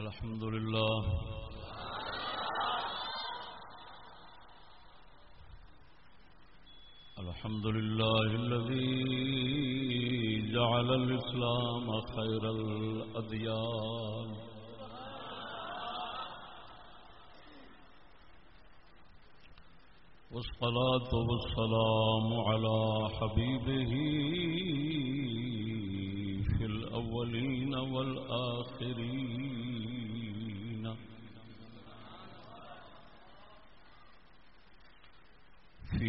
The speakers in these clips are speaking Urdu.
الحمد لله. الحمد لله الذي جعل الإسلام خير الأديان. والصلاة والسلام على حبيبه في الأولين والآخرين في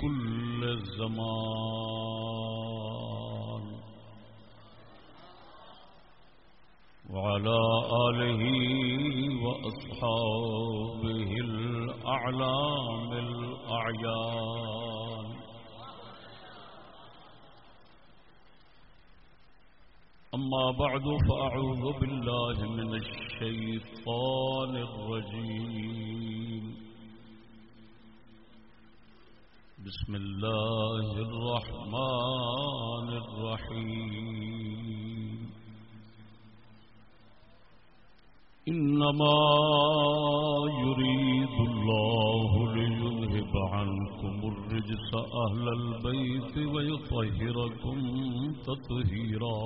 كل الزمان. وعلى آله وأصحابه الأعلام الأعيان. أما بعد فأعوذ بالله من الشيطان الرجيم. بسم الله الرحمن الرحيم. إنما يريد الله ليذهب عنكم الرجس أهل البيت ويطهركم تطهيرا.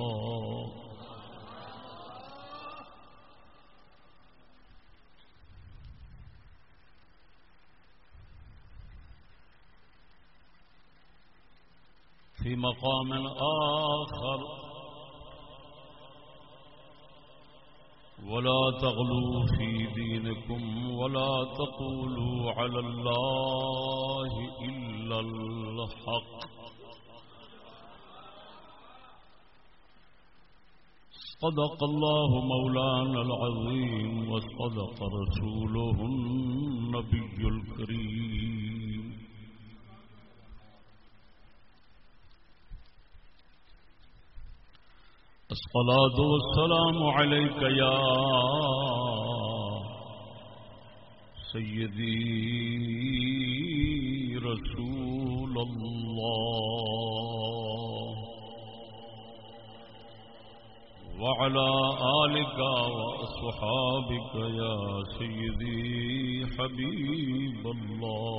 في مقام آخر ولا تغلوا في دينكم ولا تقولوا على الله إلا الحق. صدق الله مولانا العظيم وصدق رسوله النبي الكريم. الصلاة والسلام عليك يا سيدي رسول الله وعلى آلك وأصحابك يا سيدي حبيب الله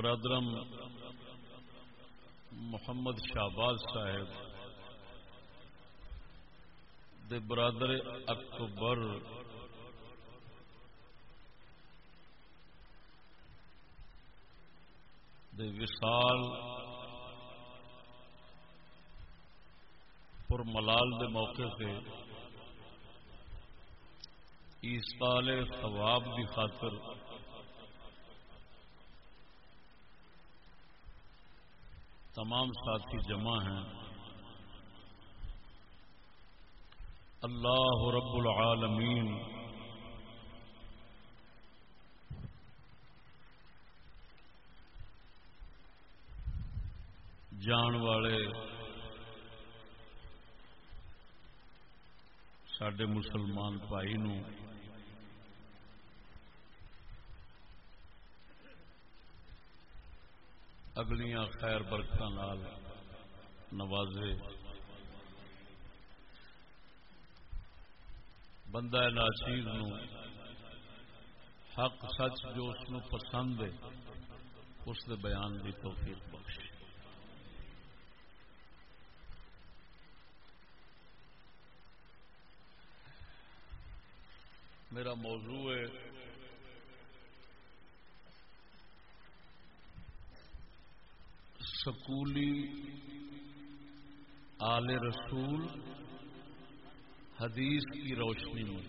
برادرم محمد شہباز صاحب دے برادر اکبر دے وصال پر ملال دے موقع سے ایستال ثواب کی خاطر تمام ساتھی جمع ہیں۔ اللہ رب العالمین۔ جان والے سڈے مسلمان بھائی نو اگلیاں خیر برکت نوازے۔ بندہ ناچیز نو حق سچ جو اس نو پسند ہے، اس دے بیان دی توفیق بخش میرا موضوع ہے سکولی آل رسول حدیث کی روشنی میں۔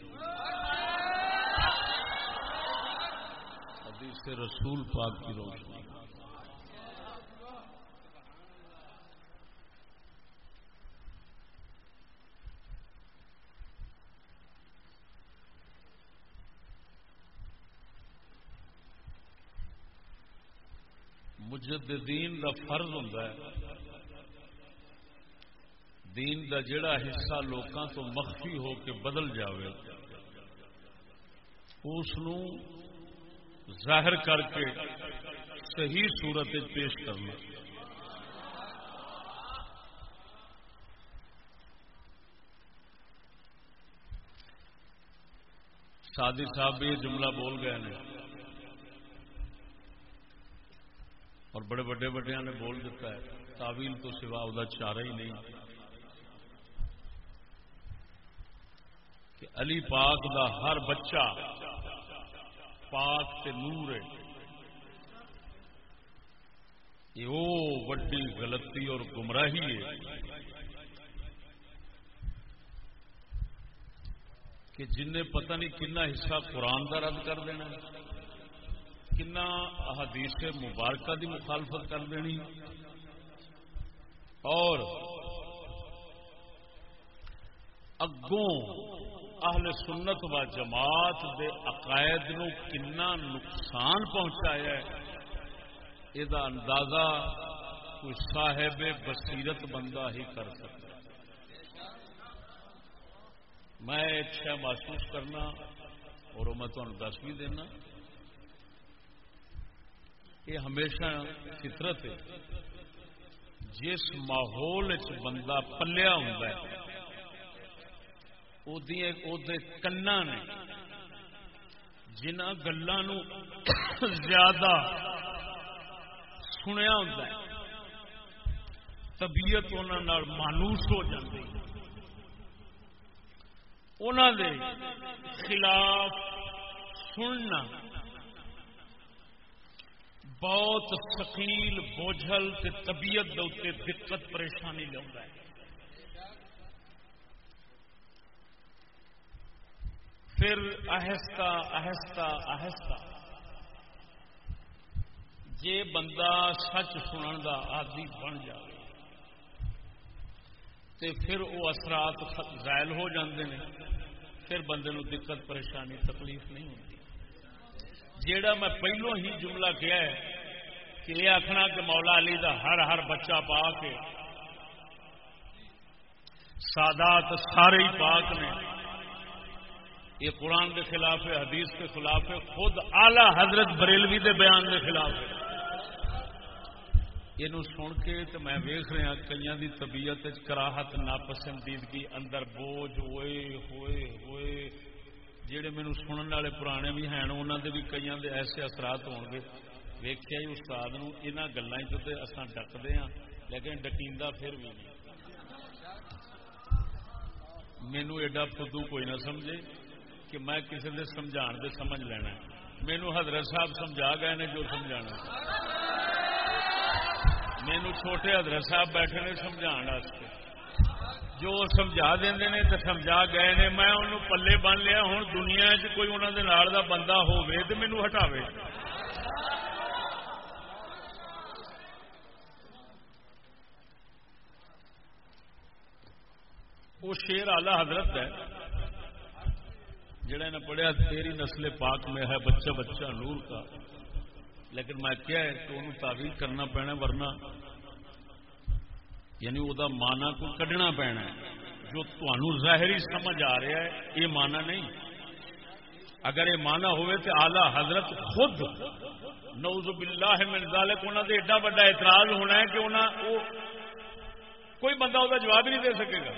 حدیث رسول پاک کی روشنی۔ مجددین دا فرض ہوتا ہے۔ دین دا جڑا حصہ لوکاں تو مخفی ہو کے بدل جاوے، اس ظاہر کر کے صحیح صورت پیش کرنا۔ سادی صاحب بھی یہ جملہ بول گئے ہیں اور بڑے بڑے بڑے نے بول دیتا ہے، تعویل تو سوا وہ چارہ ہی نہیں۔ کہ علی پاک دا ہر بچہ پاک تے نور ہے۔ یہ وڈی غلطی اور گمراہی ہے۔ کہ جن نے پتہ نہیں کنا حصہ قرآن کا رد کر دینا کنا حدیث مبارکہ دی مخالفت کر دینی اور اگوں اہل سنت و جماعت دے عقائد نو کنا نقصان پہنچایا ہے یہ اندازہ کوئی صاحب بصیرت بندہ ہی کر سکتا میں اچھا محسوس کرنا اور میں تمہیں دس بھی دینا یہ ہمیشہ فطرت ہے جس ماحول بندہ پلیا ہوں کنا نے جنہ گلوں زیادہ سنیا ہوں طبیعت انہوں مانوس ہو جاتی انہوں دے خلاف سننا بہت سکیل بوجھل تے طبیعت دے دقت، پریشانی لیا پھر آہستہ آہستہ آہستہ جے بندہ سچ سنن دا آدی بن جائے تے پھر وہ اثرات زائل ہو جاندے ہیں پھر بندے نو دقت، پریشانی، تکلیف نہیں ہوتی جیڑا میں پہلو ہی جملہ کیا ہے کہ یہ آخنا کہ مولا علی دا ہر ہر بچہ پا کے سادات سارے ہی پاک نے۔ یہ قرآن کے خلاف ہے، حدیث کے خلاف ہے، خود آلہ حضرت بریلوی دے بیان کے خلاف ہے۔ یہ سن کے تو میں ویخ رہا کئی دی طبیعت کراہت، ناپسندیدگی، اندر بوجھ ہوئے ہوئے ہوئے۔ جہے مینو سننے والے پرانے بھی ہیں انہوں دے بھی کئی دے ایسے اثرات ہو گے ویخیا ہی استاد یہاں گلوں سے ڈکتے ہاں لیکن ڈکیندہ پھر بھی نہیں مینو ایڈا فدو کوئی نہ سمجھے کہ میں کسی نے سمجھا دے سمجھ لینا مینو حضرت صاحب سمجھا گئے نے جو سمجھا مینو چھوٹے حضرت صاحب بیٹھے نے سمجھا جو سمجھا دیں نے تو سمجھا گئے نے میں انہوں پلے بن لیا ہوں دنیا چ کوئی انہوں نے نال دا بندہ ہوے تو مینو ہٹاوے وہ شیر آلہ حضرت ہے جڑے نے پڑھیا تیری نسل پاک میں ہے بچہ بچہ نور کا لیکن میں کیا ہے کہ انہوں تعویل کرنا پینا ورنہ یعنی وہ مانا کو کڈنا پینا ہے۔ جو تمہوں ظاہری سمجھ آ رہا ہے، یہ مانا نہیں۔ اگر یہ مانا ہوئے تو آلہ حضرت خود نوز باللہ من ذالک انہوں نے ایڈا بڑا اعتراض ہونا ہے کہ انہوں وہ کوئی بندہ وہ جواب نہیں دے سکے گا۔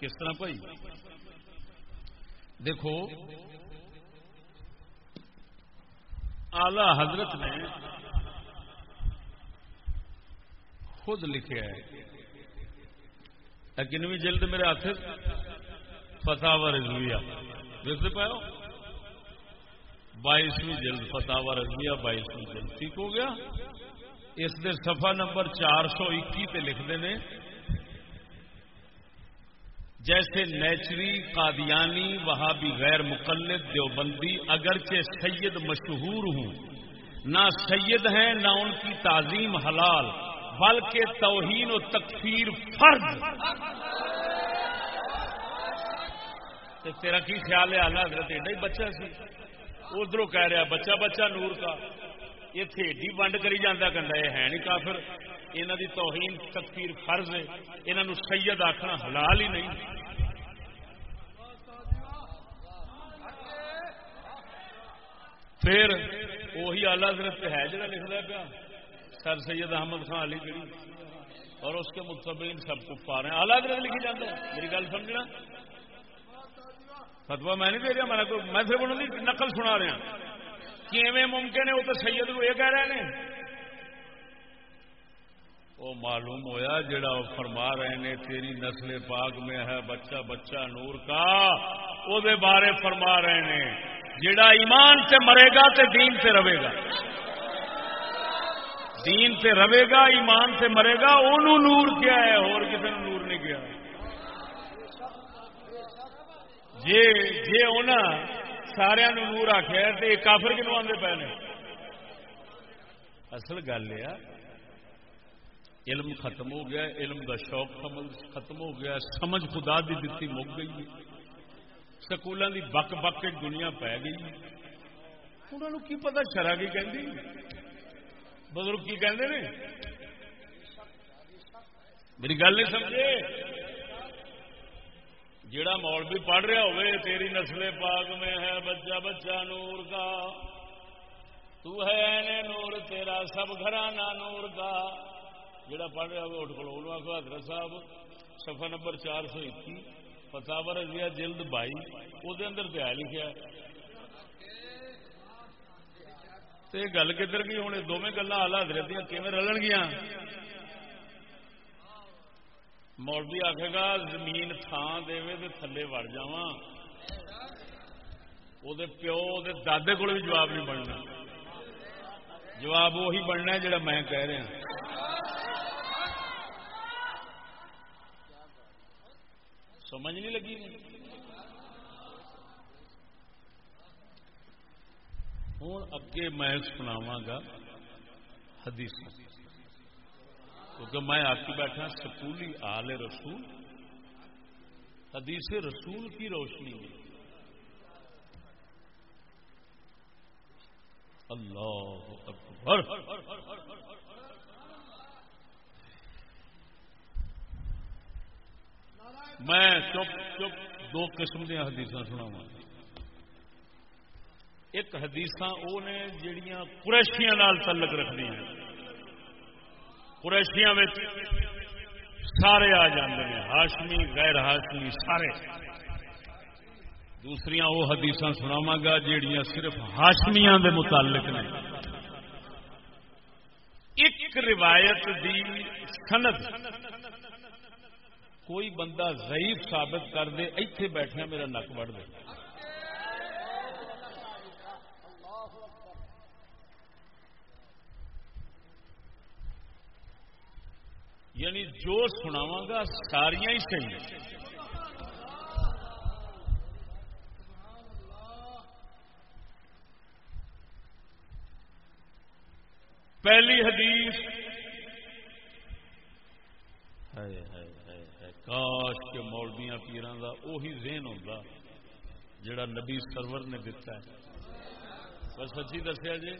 کس طرح بھائی؟ دیکھو آلہ حضرت نے خود لکھا ہے کنویں جلد میرے ہاتھ فتح و رضویہ۔ دیکھتے پاؤ بائیسویں جلد فتح و رضویہ بائیسویں جلد۔ ٹھیک ہو گیا؟ اس دے صفحہ نمبر چار سو اکی پہ لکھتے ہیں جیسے نیچری، قادیانی وہاں بھی غیر مقلد، دیوبندی، اگرچہ سید مشہور ہوں۔ نہ سید ہیں، نہ ان کی تعظیم حلال۔ بلکہ توہین و تکفیر فرض۔ تیرا کی خیال ہے؟ آلہ حضرت ایڈا ہی بچہ سی۔ ادھر کہہ رہا بچہ بچہ نور کا۔ یہ تھیڈی ونڈ کری جانا کنڈا، یہ ہے نہیں کافر۔ یہاں دی توہین تکفیر فرض ہے۔ انہوں سید آخنا حلال ہی نہیں۔ پھر وہی آلہ حضرت ہے جڑا لکھتا پیا۔ سر سید احمد خان علی گڑھی اور اس کے متبین سب کو پا رہے ہیں۔ آلہ حضرت لکھی جاتا ہے میری گل سمجھنا؟ فتوا میں نہیں دے رہا، میں کوئی میں صرف انہوں کی نقل سنا رہا کیویں ممکن ہے؟ وہ تو سید کو یہ کہہ رہے ہیں وہ معلوم ہویا جڑا وہ فرما رہے ہیں تیری نسل پاک میں ہے، بچہ بچہ نور کا۔ وہ دے بارے فرما رہے ہیں جڑا ایمان سے مرے گا تے دین سے رہے گا۔ دین سے رہے گا، ایمان سے مرے گا انہوں نور کیا ہے، اور کسی نے نور نہیں کیا جی جی انہیں سارا نور آخیا تو یہ کافر کنو آدھے پے نے؟ اصل گل یہ علم ختم ہو گیا، علم دا شوق ختم ہو گیا، سمجھ خدا دی دتی مک گئی۔ سکولوں دی بک بک دنیا پی گئی۔ انہوں کی پتا شرح کی کہ بزرگ کی کہتے ہیں میری گل نہیں سمجھے۔ جڑا مول بھی پڑھ رہا ہوئے، تیری نسل پاک میں ہے بچہ بچہ نور کا۔ تو ہے نور، تیرا سب گھرانا نور کا۔ جڑا پڑھ رہا ہوگا اٹھ کلو آخو حضرت صاحب سفا نمبر چار سو اکی فتح رضیا جلد بائی وہ اندر دیا لکھا تو یہ گل کدھر گئی؟ ہوں دونوں گلا آلہ حضرت دیا کیون رلن گیا مولوی آخے گا، زمین تھان دے تو تھلے وڑ جا وہ پیو دے دادے کو بھی جواب نہیں بننا۔ جواب وہی بننا جڑا میں کہہ رہا۔ سمجھ نہیں لگی؟ ہوں اگے میں سناوا گا حدیث۔ کیونکہ میں آپ کی بیٹھا سکولی آل رسول۔ حدیث رسول کی روشنی میں اللہ اکبر۔ میں چپ چپ دو قسم دیا حدیث سنا ایک حدیث وہ نے جڑیاں قریشیاں تعلق رکھدی ہیں۔ قریشیاں میں سارے آ جاندے ہیں، ہاشمی، غیر ہاشمی، سارے۔ دوسری وہ حدیث سناوا گا جہیا صرف ہاشمیاں دے متعلق نے۔ ایک روایت دی سند کوئی بندہ ضعیف ثابت کر دے، ایتھے بیٹھنا میرا نک بڑھ دے۔ یعنی جو سناوا گا ساریا ہی صحیح پہلی حدیث ہے کاش کے مولبیاں پیران کا اہی ذہن ہوتا جڑا نبی سرور نے دتا ہے۔ بس سچی دسیا جی؟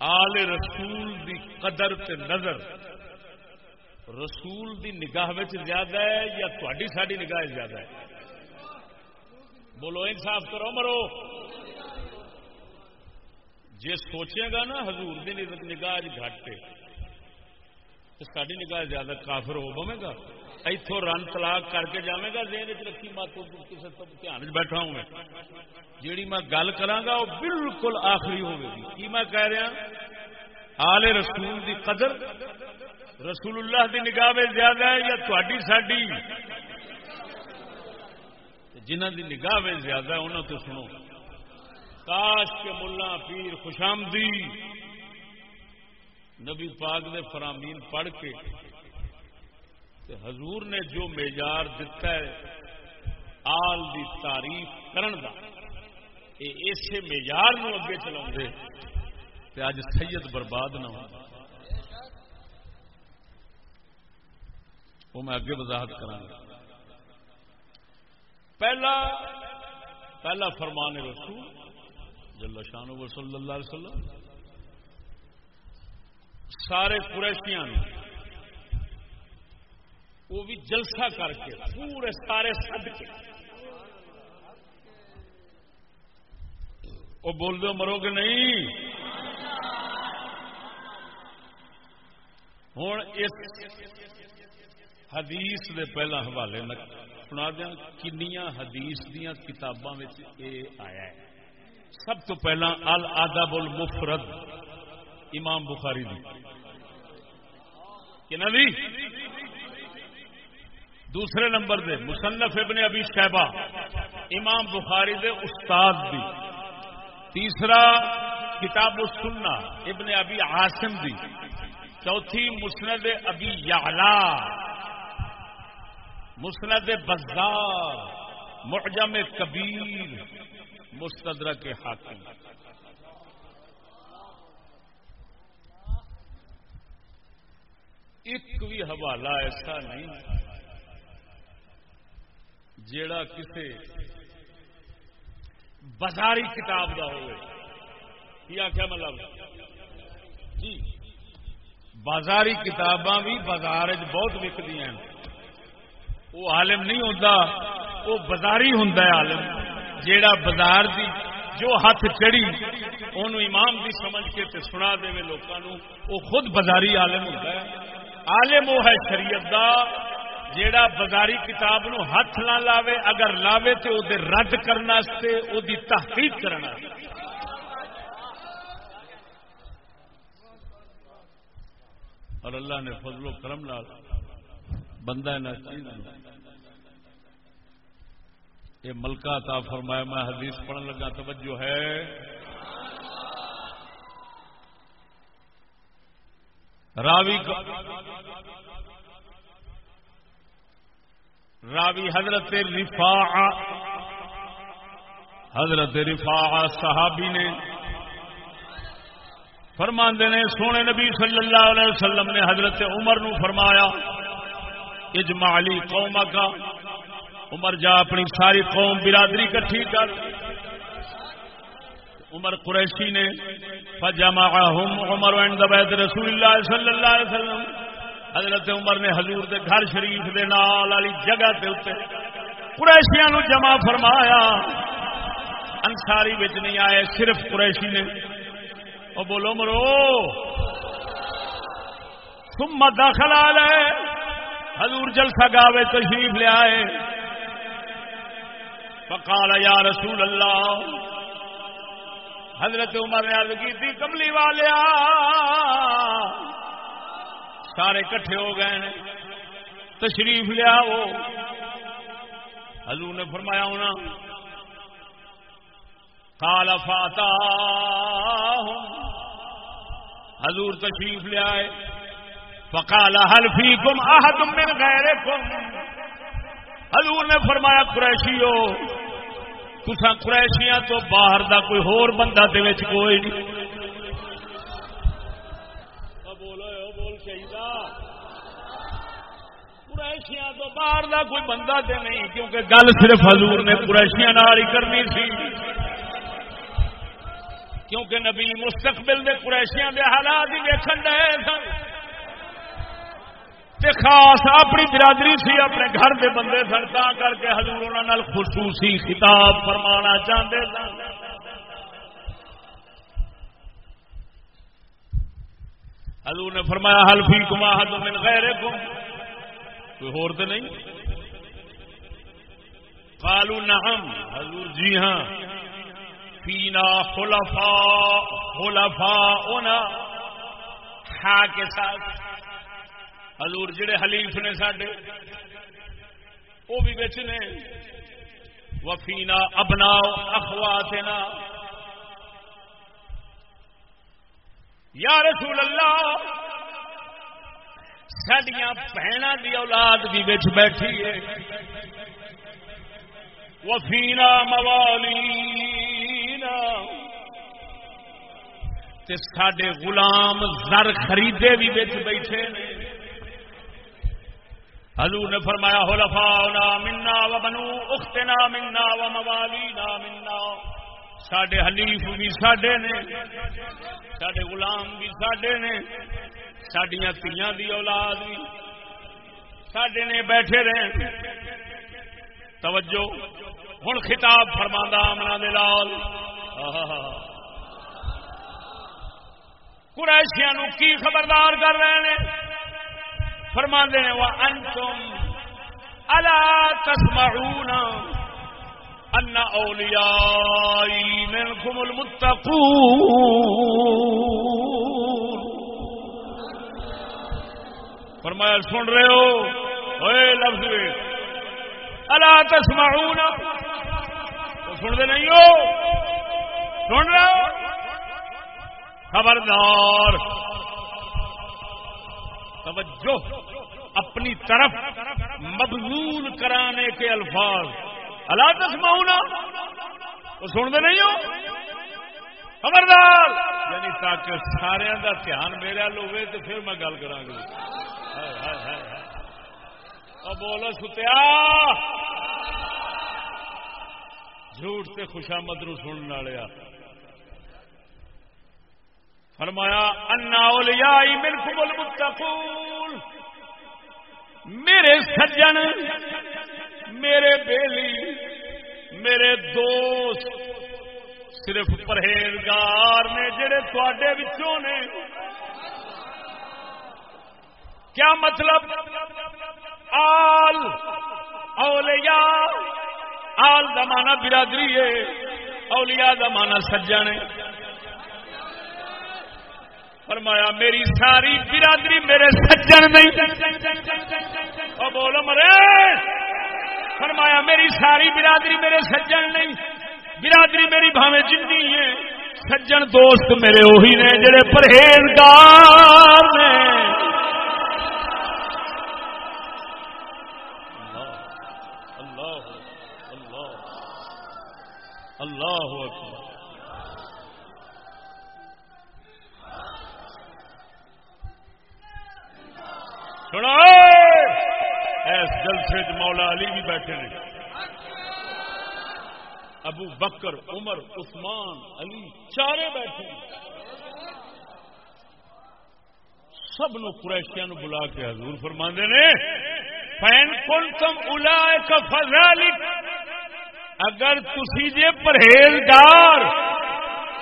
آل رسول دی قدر تے نظر رسول دی نگاہ زیادہ ہے یا تھوڑی ساری نگاہ زیادہ ہے؟ بولو، انصاف کرو، مرو۔ جی سوچے گا نا حضور دی نگاہ گھٹ ساری نگاہ زیادہ کافر ہو پوے گا۔ اتوں رن تلاک کر کے جائے گا دین چ رکھی مت کسی دھیان بیٹھا ہوں میں جیڑی میں گل کرا وہ بالکل آخری ہوگی کی میں کہہ رہا آل رسول دی قدر رسول اللہ دی نگاہ میں زیادہ ہے یا تھوڑی ساڈی جنہ دی نگاہ میں زیادہ ہے انہوں تو سنو کاش کے ملا پیر خوشامدی نبی پاک دے فرامین پڑھ کے حضور نے جو میجار دتا ہے، آل دی تعریف کرن دا، اے اسے میجار نو اگے چلا تے اج سید برباد نہ ہو۔ وہ میں اگے وضاحت کرا پہلا پہلا فرمان رسول جل شان صلی اللہ علیہ وسلم، سارے قریشیاں وہ بھی جلسہ کر کے، پورے سارے سد کے۔ وہ بول دو مرو گے نہیں؟ ہوں اس حدیث دے پہلا حوالے میں سنا دیا کنیا حدیث دیا کتاباں آیا ہے۔ سب تو پہلا ال آداب المفرد، امام بخاری دی۔ کہ دی دوسرے نمبر دے، مصنف ابن ابی شہبہ امام بخاری دے استاد دی۔ تیسرا، کتاب السنہ ابن ابی عاصم دی۔ چوتھی، مسند ابی یعلا۔ مسند بزار، معجم کبیر، مستدرک کے حاکم۔ ایک بھی حوالہ ایسا نہیں۔ جیڑا کسے بازاری کتاب کا ہوئے۔ کیا مطلب؟ جی۔ بازاری کتاباں بھی بازار بہت وکدی ہیں۔ وہ عالم نہیں ہوتا وہ بازاری ہوں عالم۔ جیڑا بازار دی جو ہاتھ چڑی ان امام دی سمجھ کے تے سنا دے لوگوں وہ خود بازاری عالم ہوتا ہے۔ عالم وہ ہے شریعت دا۔ جیڑا بازاری کتاب نو ہاتھ نہ لاوے، اگر لاوے تو وہ رد کرنے وہ تحقیق کرنا اور اللہ نے فضل و کرم لال بندہ نہ یہ ملکہ تا فرمایا، میں حدیث پڑھنے لگا، توجہ ہے۔ راوی راوی حضرت رفاع حضرت رفاع صحابی نے فرماندے نے، سونے نبی صلی اللہ علیہ وسلم نے حضرت عمر نو فرمایا اجمالی قوم کا عمر جا اپنی ساری قوم برادری کٹھی کر۔ عمر قریشی نے فجمعهم عمر عند بیت رسول اللہ صلی اللہ علیہ وسلم حضرت عمر نے حضور دے گھر شریف دے نال والی جگہ دے اتنے قریشیاں نو جمع فرمایا۔ انساری بچ نہیں آئے، صرف قریشی نے۔ او بولو مرو۔ ثم داخل آلے حضور جلسہ گاوے تشریف لے آئے۔ فقال، یا رسول اللہ، حضرت عمر نے عرض کی تھی، کملی والیا سارے کٹھے ہو گئے ہیں۔ تشریف لیا وہ۔ حضور نے فرمایا ہونا کالا فاتا حضور تشریف لیا فکالا حلفی کم آہ تم من گئے کم حضور نے فرمایا قریشی ہو تسا قریشیاں تو باہر دا کوئی ہور بندہ دے کوئی نہیں۔ قریشیاں تو باہر دا کوئی بندہ تے نہیں، کیونکہ گل صرف حضور نے قریشیاں نال ہی کرنی سی۔ کیونکہ نبی مستقبل دے قریشیاں دے حالات ہی ویکھن دے سن۔ تے خاص اپنی برادری سی، اپنے گھر دے بندے سن، تا کر کے حضور انہاں نال خصوصی خطاب فرمانا چاہندے سن۔ حضور نے فرمایا حل فی کما حد من غیرکم کوئی ہور تو نہیں؟ کالو نہم حضور جی ہاں۔ پینا خلفا خلفا اونا ہا کے ساتھ۔ حضور جڑے حلیف نے سڈے وہ بھی بچ نے۔ وفینا ابناؤ اخوات یا رسول اللہ سڈیا بہن کی اولاد بھی بچ بیٹھی ہے۔ وفینا موالی سڈے غلام زر خریدے بھی بچ بیٹھے حضور نے فرمایا ہو لفا منا و بنو اختنا منا و موالی نا منا۔ سڈے حلیف بھی سڈے نے سڈے غلام بھی سڈے نے۔ سڈیا تیاں دی اولاد بھی سڈے نے بیٹھے رہے توجہ ہوں خطاب فرما آمنا دلال قریشیاں نو کی خبردار کر رہے ہیں فرما دے وہ انتم الا تسمعون ان اولیائی منکم المتقون فرمایا، سن رہے ہو؟ اے لفظ الا تسمعون۔ سن دے نہیں ہو؟ سن رہے ہو؟ خبردار۔ توجہ۔ اپنی طرف مبزول کرانے کے الفاظ۔ اللہ تسمعونا وہ سنتے نہیں ہو؟ خبردار۔ یعنی تاکہ سارے کا دھیان میرے ہوئے تو پھر میں گل کرا گی بولو ستیا جھوٹ سے خوشامد نو سننے والے فرمایا انا اولیاء منکم المتقون میرے سجن میرے بیلی میرے دوست صرف پرہیزگار نے جڑے تھوڑے بچوں نے کیا مطلب؟ آل، اولیاء، آل دمانا برادری ہے، اولیاء دمانا سجن ہے۔ فرمایا، میری ساری برادری میرے سجن نہیں اور بولو مرے فرمایا، میری ساری برادری میرے سجن نہیں برادری میری بھاوے جنگی ہے سجن دوست میرے وہی نے، جڑے پرہیزگار نے اللہ اکبر۔ سنا ایس جلسے مولا علی بھی بیٹھے ہیں ابو بکر، عمر، عثمان، علی چارے بیٹھے سب نو قریشیا نو بلا کے حضور فرما نے فین کن تم الا کا فضا اگر تھی جے پرہیزگار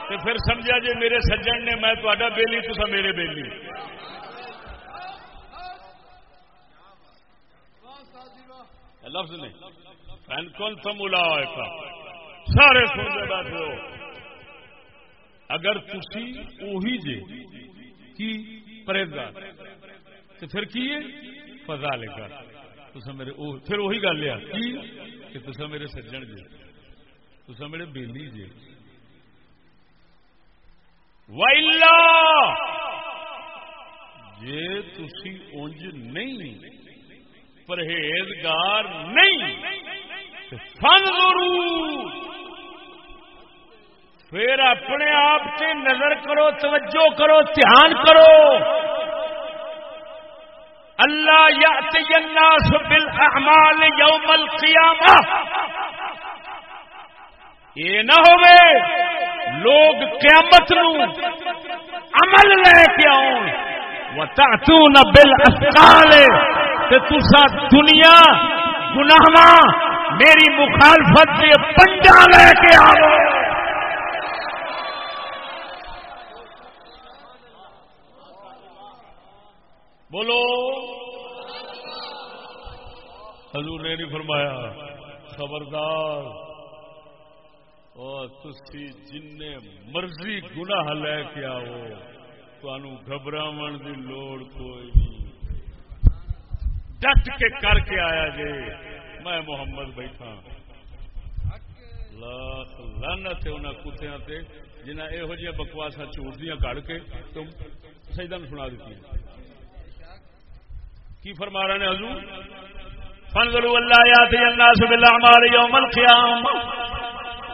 تو پھر سمجھا جے میرے سجن نے میں تا بیلی تو میرے بیلی۔ لفظ نہیں۔ فین کون تم الا سارے سنتے بیٹھے ہو اگر تھی اوہی جے کی پرہیزگار تو پھر کی فضا لے کر میرے پھر وہی گل ہے۔ کہ تصا میرے سجن جے تصا میرے بیلی جے۔ ویلا جے تھی اونج نہیں، پرہیزگار نہیں فن ضرور۔ پھر اپنے آپ سے نظر کرو، توجہ کرو، دھیان کرو۔ اللہ یا الناس بالاعمال یوم القیامہ۔ یہ نہ ہوئے لوگ قیامت نو عمل لے کے آؤ وتعتون بالاسقال تسا دنیا گناہ میری مخالفت سے پنجا لے کے آو بولو۔ حضور نے نہیں فرمایا، خبردار۔ اور تھی جن مرضی گناہ لے کے آؤ تو گھبراو کی لوڑ کوئی نہیں۔ ڈٹ کے کر کے آیا جی میں محمد بیٹھا۔ لانت انہوں کتیا جنہیں یہو جہاں بکواسا چوٹ دیا کڑ کے تو سجدہ سنا دیتی کی فرما رہے ہیں حضور؟ فنزلوا اللہ یاتی الناس بالاعمال یوم القیام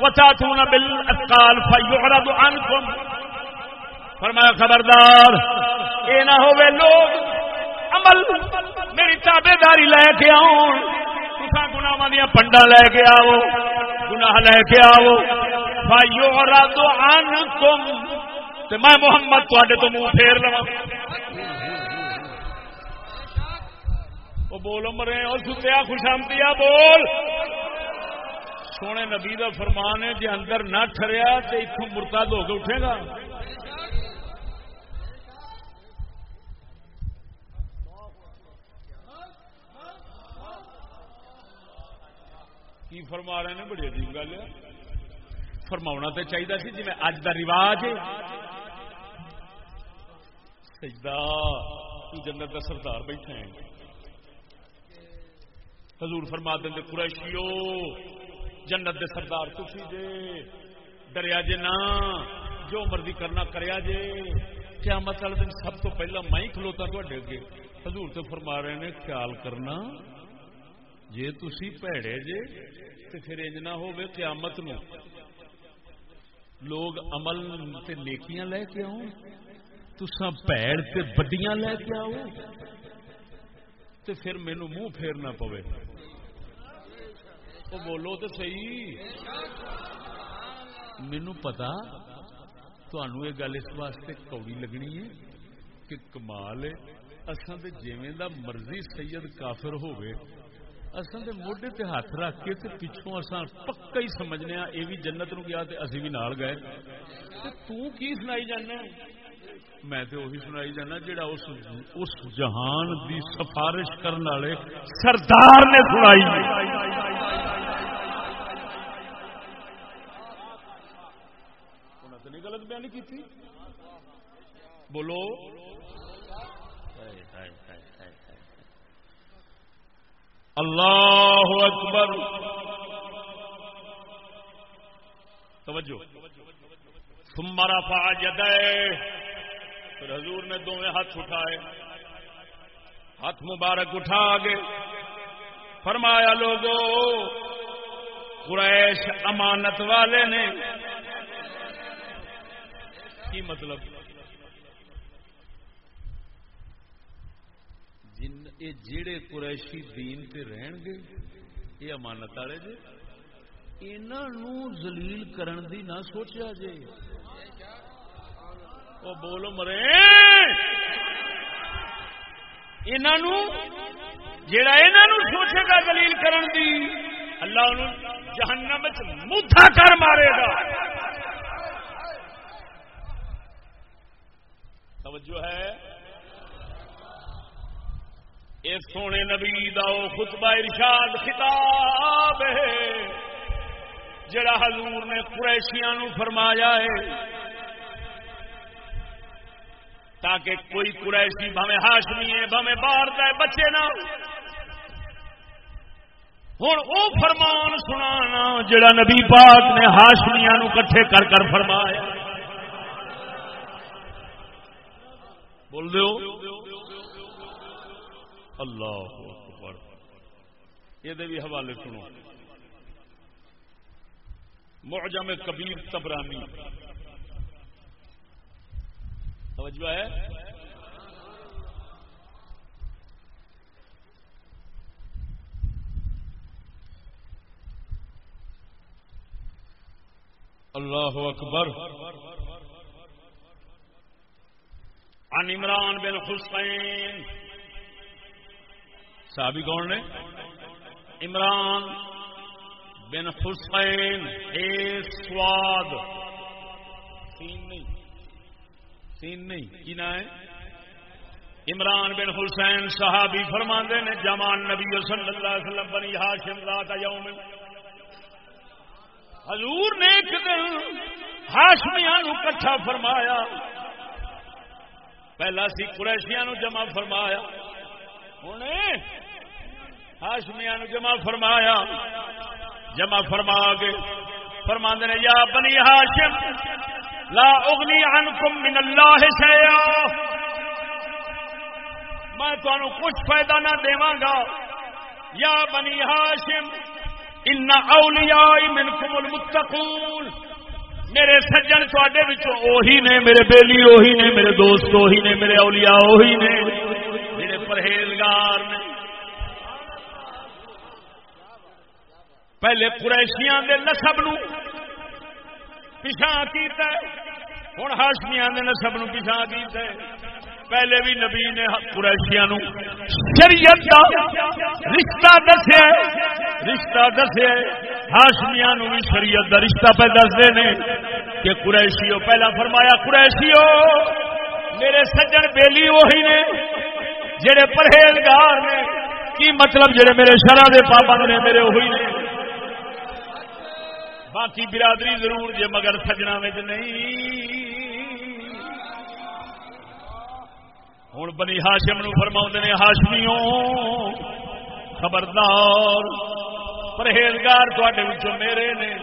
وتاتون بالاثقال فیعرض عنکم فرمایا، خبردار، اے نہ ہوے لوگ، عمل، میری تابے داری لے کے آؤ۔ گنا دیا پنڈا لے کے آو گنا لے کے آو بھائیو رات میں محمد تے تو منہ پھیر لوا وہ بول مرے اور ستیا خوشامتی بول۔ سونے نبی کا فرمان ہے جی اندر نہ ٹریا تو اتوں مرتد ہو کے اٹھے گا۔ کی فرما رہے ہیں، بڑی عجیب گل ہے۔ فرما تو چاہیے سی جی اج کا رواج سجدہ جنت کا سردار بیٹھے ہیں حضور فرما دیں قریشیو، جنت دے سردار تھی جے ڈریا جے نا، جو مرضی کرنا کریا جے۔ کیا مطلب دن سب تو پہلا میں کھلوتا تو اگے۔ حضور تو فرما رہے نے، خیال کرنا، جے تھی پیڑے جے تو پھر انج نہ ہو قیامت نو۔ لوگ عمل تے نیکیاں لے کے آؤ تسا پیڑ تے بڈیاں لے کے آؤ تے پھر مینو منہ پھیرنا پوے۔ وہ بولو تو صحیح۔ مینو پتا تنوع یہ گل اس واسطے کوڑی لگنی ہے کہ کمال ہے۔ اصل جیویں دا مرضی سید کافر ہوئے اصل دے موڈے تے ہاتھ رکھ کے تے پچھوں اصا پکا ہی سمجھنے ہاں یہ بھی جنت نو گیا تے اسی بھی نال گئے۔ تے تو کی سنائی جانا میں تے وہی سنائی جانا جڑا اس اس جہان دی سفارش کرنے والے سردار نے سنائی غلط بیان کی تھی بولو اللہ اکبر۔ توجہ۔ تمہارا فاج پھر حضور نے دونوں ہاتھ اٹھائے۔ ہاتھ مبارک اٹھا گے فرمایا لوگوں قریش امانت والے نے کی مطلب؟ جن یہ جڑے قریشی دین تے رہن گے یہ امانت والے جی انہوں زلیل کرن دی نہ سوچا جے۔ وہ بولو مرے۔ جڑا انہوں سوچے گا زلیل کرن دی، اللہ انہوں جہنم مدھا کر مارے گا۔ توجہ ہے؟ اس سونے نبی دا خطبہ ارشاد خطاب ہے جڑا حضور نے قریشیاں نو فرمایا ہے۔ تاکہ کوئی قریشی بھویں ہاشمی ہے بھویں باہر جائے بچے نہ ہوں وہ فرمان سنا جڑا نبی پاک نے ہاشمیاں کٹھے کر کر فرمایا۔ بول دو اللہ اکبر۔ یہ بھی حوالے سنو۔ معجم کبیر تبرانی۔ توجہ ہے؟ اللہ اکبر۔ عن عمران بن حسین۔ صحابی کون نے؟ عمران بن حسین۔ اے سواد۔ سین نہیں، کی نا ہے؟ عمران بن حسین صحابی فرماندے نے جمان نبی صلی اللہ علیہ وسلم بنی ہاشم ذات یوم۔ حضور نے ایک دن ہاشمیاں کٹھا فرمایا۔ پہلا سی قریشیا نو جمع فرمایا۔ ہوں ہاشمیا نو جمع فرمایا۔ جمع فرما کے فرما نے، یا بنی ہاشم لا اغنی عنکم من اللہ شیا میں تمہوں کچھ فائدہ نہ دوا گا یا بنی ہاشم، ان اولیاء منکم المتقون۔ میرے سجن تھوڑے نے، میرے بیلی اہی نے، میرے دوست اہی نے، میرے اولیاء اہی نے، میرے پرہیزگار نے۔ پہلے قریشیاں دے نسب نو پیچھا کیتا ہے۔ ہوں ہاشمیاں دے نسب نو پیچھا کیتا ہے۔ پہلے بھی نبی نے قریشیاں نو شریعت دا رشتہ دسیا رشتہ دسیا ہاشمیا نو بھی شریعت دا رشتہ پہ دستے نے کہ قریشیو، پہلا فرمایا، قریشیو، میرے سجن بیلی وہی نے جڑے پرہیزگار نے۔ کی مطلب جڑے میرے شرح دے پابند نے، میرے وہی نے۔ باقی برادری ضرور جے مگر سجنا نہیں۔ ہوں بنی ہاشم نو فرما نے، ہاشمیوں، خبردار، پرہیزگار میرے نے،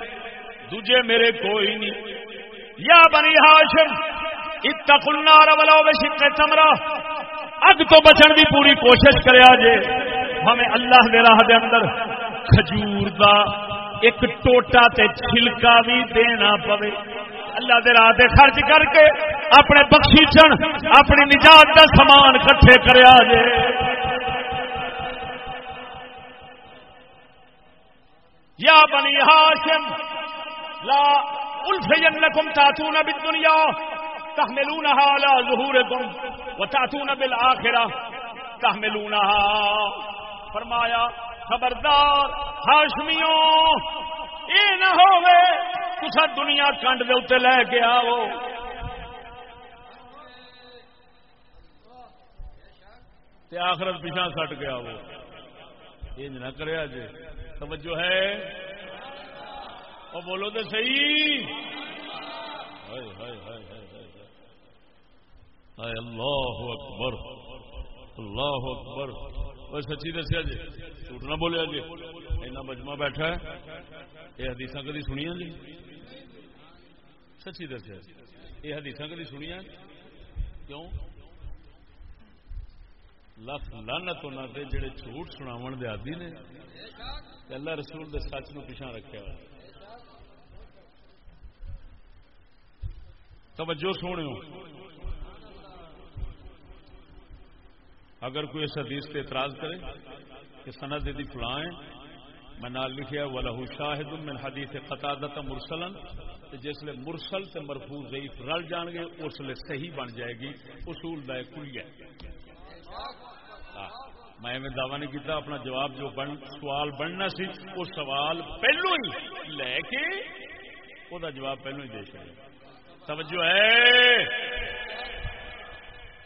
دوجے میرے کوئی نہیں۔ یا بنی ہاشم اتق النار ولو بشق تمرہ۔ اگ تو بچن دی پوری کوشش کریا جے ہمیں اللہ دے راہ دے اندر کھجور دا ایک ٹوٹا تے چھلکا بھی دینا پوے۔ اللہ دے راہ خرچ کر کے اپنے بخشی چن، اپنی نجات کا سامان کٹھے کریا جے۔ یا بنی ہاشم، لا الفینکم تاتون بالدنیا تحملونها على ظهوركم وتاتون بالاخره تحملونها فرمایا خبردار، ہاشمیوں یہ نہ ہوئے تصا دنیا کنڈ دے اتنے لے کے آو تے آخرت پیچھا سٹ گیا وہ یہ نہ کرے جی توجہ ہے؟ وہ بولو تو صحیح۔ اللہ اکبر۔ اللہ اکبر۔ وہ سچی دسیا جی جھوٹ نہ بولیا جی اینا مجمع بیٹھا ہے یہ حدیث کدی سنیا جی سچی دسیا یہ حدیث کدی سنیا کیوں لکھ لانت ہونا دے جڑے جھوٹ سناو دے آدی نے اللہ رسول دے سچ نو پیچھا رکھا ہوا توجہ سونے اگر کوئی اس حدیث پہ اعتراض کرے کہ سند دی فلاں میں نال لکھیا ولہ شاہد من حدیث قطادت مرسلن جس لیے مرسل تے مرفوع ضعیف رل جان گے، اس لیے صحیح بن جائے گی۔ اصول دا کلیہ۔ ہاں، میں میں دعویٰ نہیں کیتا، اپنا جواب جو بن، سوال بننا سی، وہ سوال پہلو ہی لے کے، وہ دا جواب پہلو ہی دے سکے توجہ ہے۔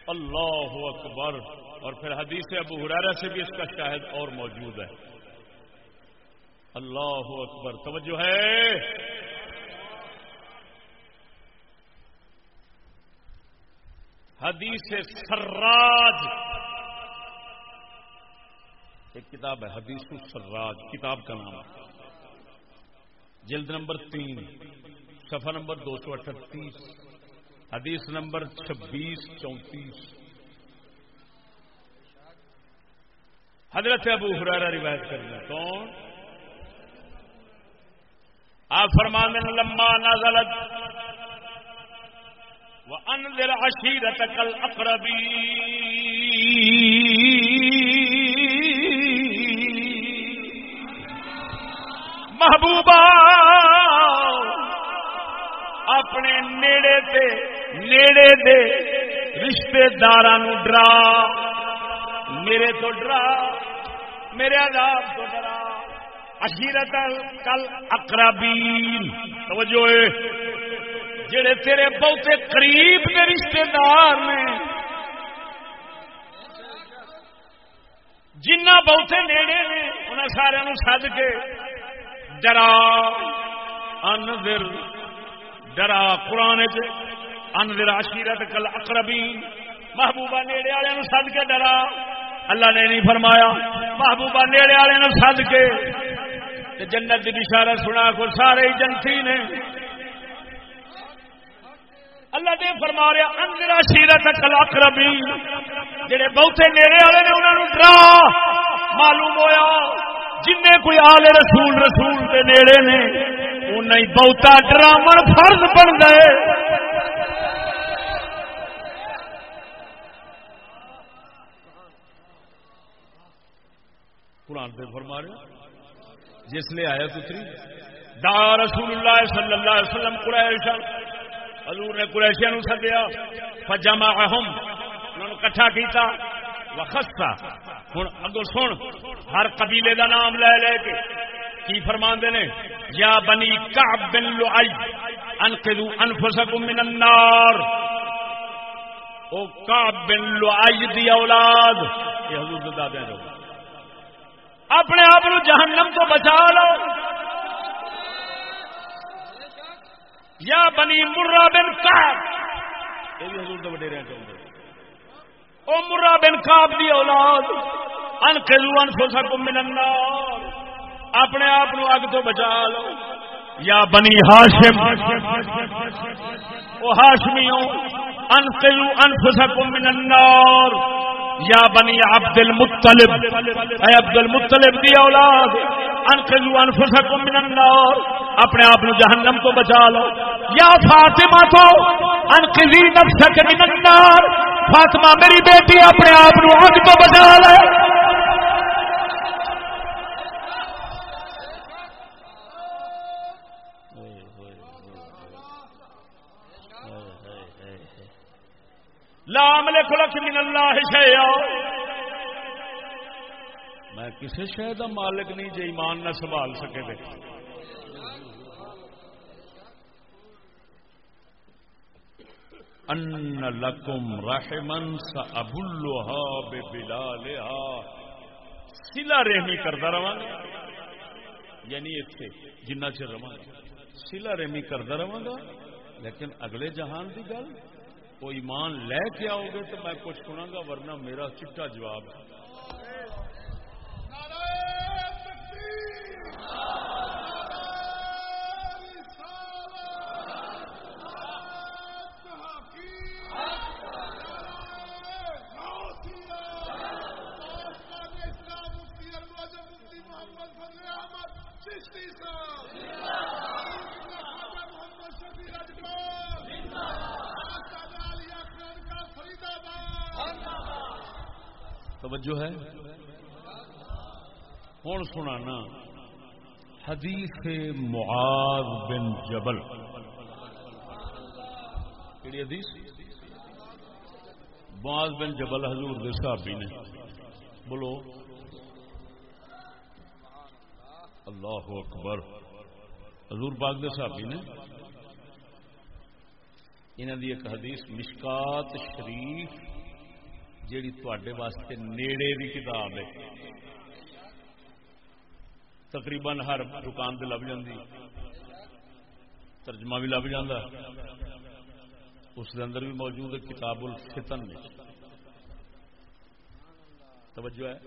اللہ اکبر۔ اور پھر حدیث ابو حرارہ سے بھی اس کا شاہد اور موجود ہے۔ اللہ اکبر۔ توجہ ہے۔ حدیث سراج۔ ایک کتاب ہے، حدیث سراج۔ کتاب کا نام۔ جلد نمبر تین۔ صفحہ نمبر دو سو اٹھتیس۔ حدیث نمبر چھبیس چونتیس۔ حضرت ابو حرارہ روایت کرنا کون؟ آپ فرمان لما نزلت وانذر عشيرتك الاقربين محبوبہ، اپنے نیڑے تے نیڑے دے رشتے دار ڈرا، میرے تو ڈرا، میرے عذاب تو ڈرا۔ اشیرت کل اقربین، توجہ جڑے تیرے بہتے قریب کے رشتے دار نے، جنہ بہتے نیڑے نے انہیں سارے سد کے ڈرا ان ڈرا۔ قرآن ان در اشیرت کل اقربین. محبوبہ نیڑے والے سد کے ڈرا. اللہ نے نہیں فرمایا. محبوبہ نیڑے والے سد کے. جنت کی سنا کو سارے جنتی نے. اللہ نے فرما رہا اندرا سیرت کلاک ربی جڑے بہتے نیڑے والے نے انہوں نے ڈرا. معلوم ہویا جن کوئی آلے رسول رسول کے نیڑے نے انہیں بہتا ڈرامن فرض بن گئے. قرآن پہ فرما رہے جس لیے آیا اتری دا رسول اللہ صلی اللہ علیہ وسلم قریش، حضور نے قریشیا نو سدیا فجما اہم انہوں نے کٹھا کیتا، وخصا ہوں اگو سن، ہر قبیلے دا نام لے لے کے، کی فرما نے؟ یا بنی کعب بن لعی، انقذوا انفسکم من النار۔ او کعب بن لعی دی اولاد، یہ حضور دے دادے جو اپنے آپ جہنم تو بچا لو۔ یا بنی مرا بن کعب۔ یہ بھی حضور دے وڈیرے چاہتے او مرا بن کعب دی اولاد انقذوا انفسکم من النار۔ اپنے آپ اگ تو بچا لو۔ یا بنی ہاشم۔ او ہاشمیوں انقذوا انفسکم من النار. یا بنی عبد المطلب. اے عبد المطلب دی اولاد انقذوا انفسکم من النار. اپنے آپ نو جہنم تو بچا لو. یا فاطمہ تو انقذی نفسک من النار. فاطمہ میری بیٹی اپنے آپ اگ تو بچا لے. لام لکھ من اللہ شیا میں کسی شہ کا مالک نہیں جی ایمان نہ سنبھال سکے دے۔ ان لکم رحمن سبلوہا بے بلالہا سلا رحمی کرتا رہا یعنی اتنے جنہ چر رہا سلا رحمی کرتا رہا لیکن اگلے جہان کی گل تو ایمان لے کے آؤ گے تو میں کچھ سنا گا، ورنہ میرا چٹا جواب ہے۔ توجہ ہے؟ ہوں سنانا حدیث معاذ بن جبل۔ کہڑی حدیث؟ معاذ بن جبل حضور دے صحابی نے۔ بولو۔ اللہ اکبر۔ حضور پاک دے صحابی نے۔ انہوں دی ایک حدیث مشکات شریف جیڑی تے واسطے نیڑے کی کتاب ہے۔ تقریباً ہر دکان سے لب جاتی ترجمہ بھی لب جا اس کے اندر بھی موجود ہے کتاب الفتن۔ میں توجہ ہے۔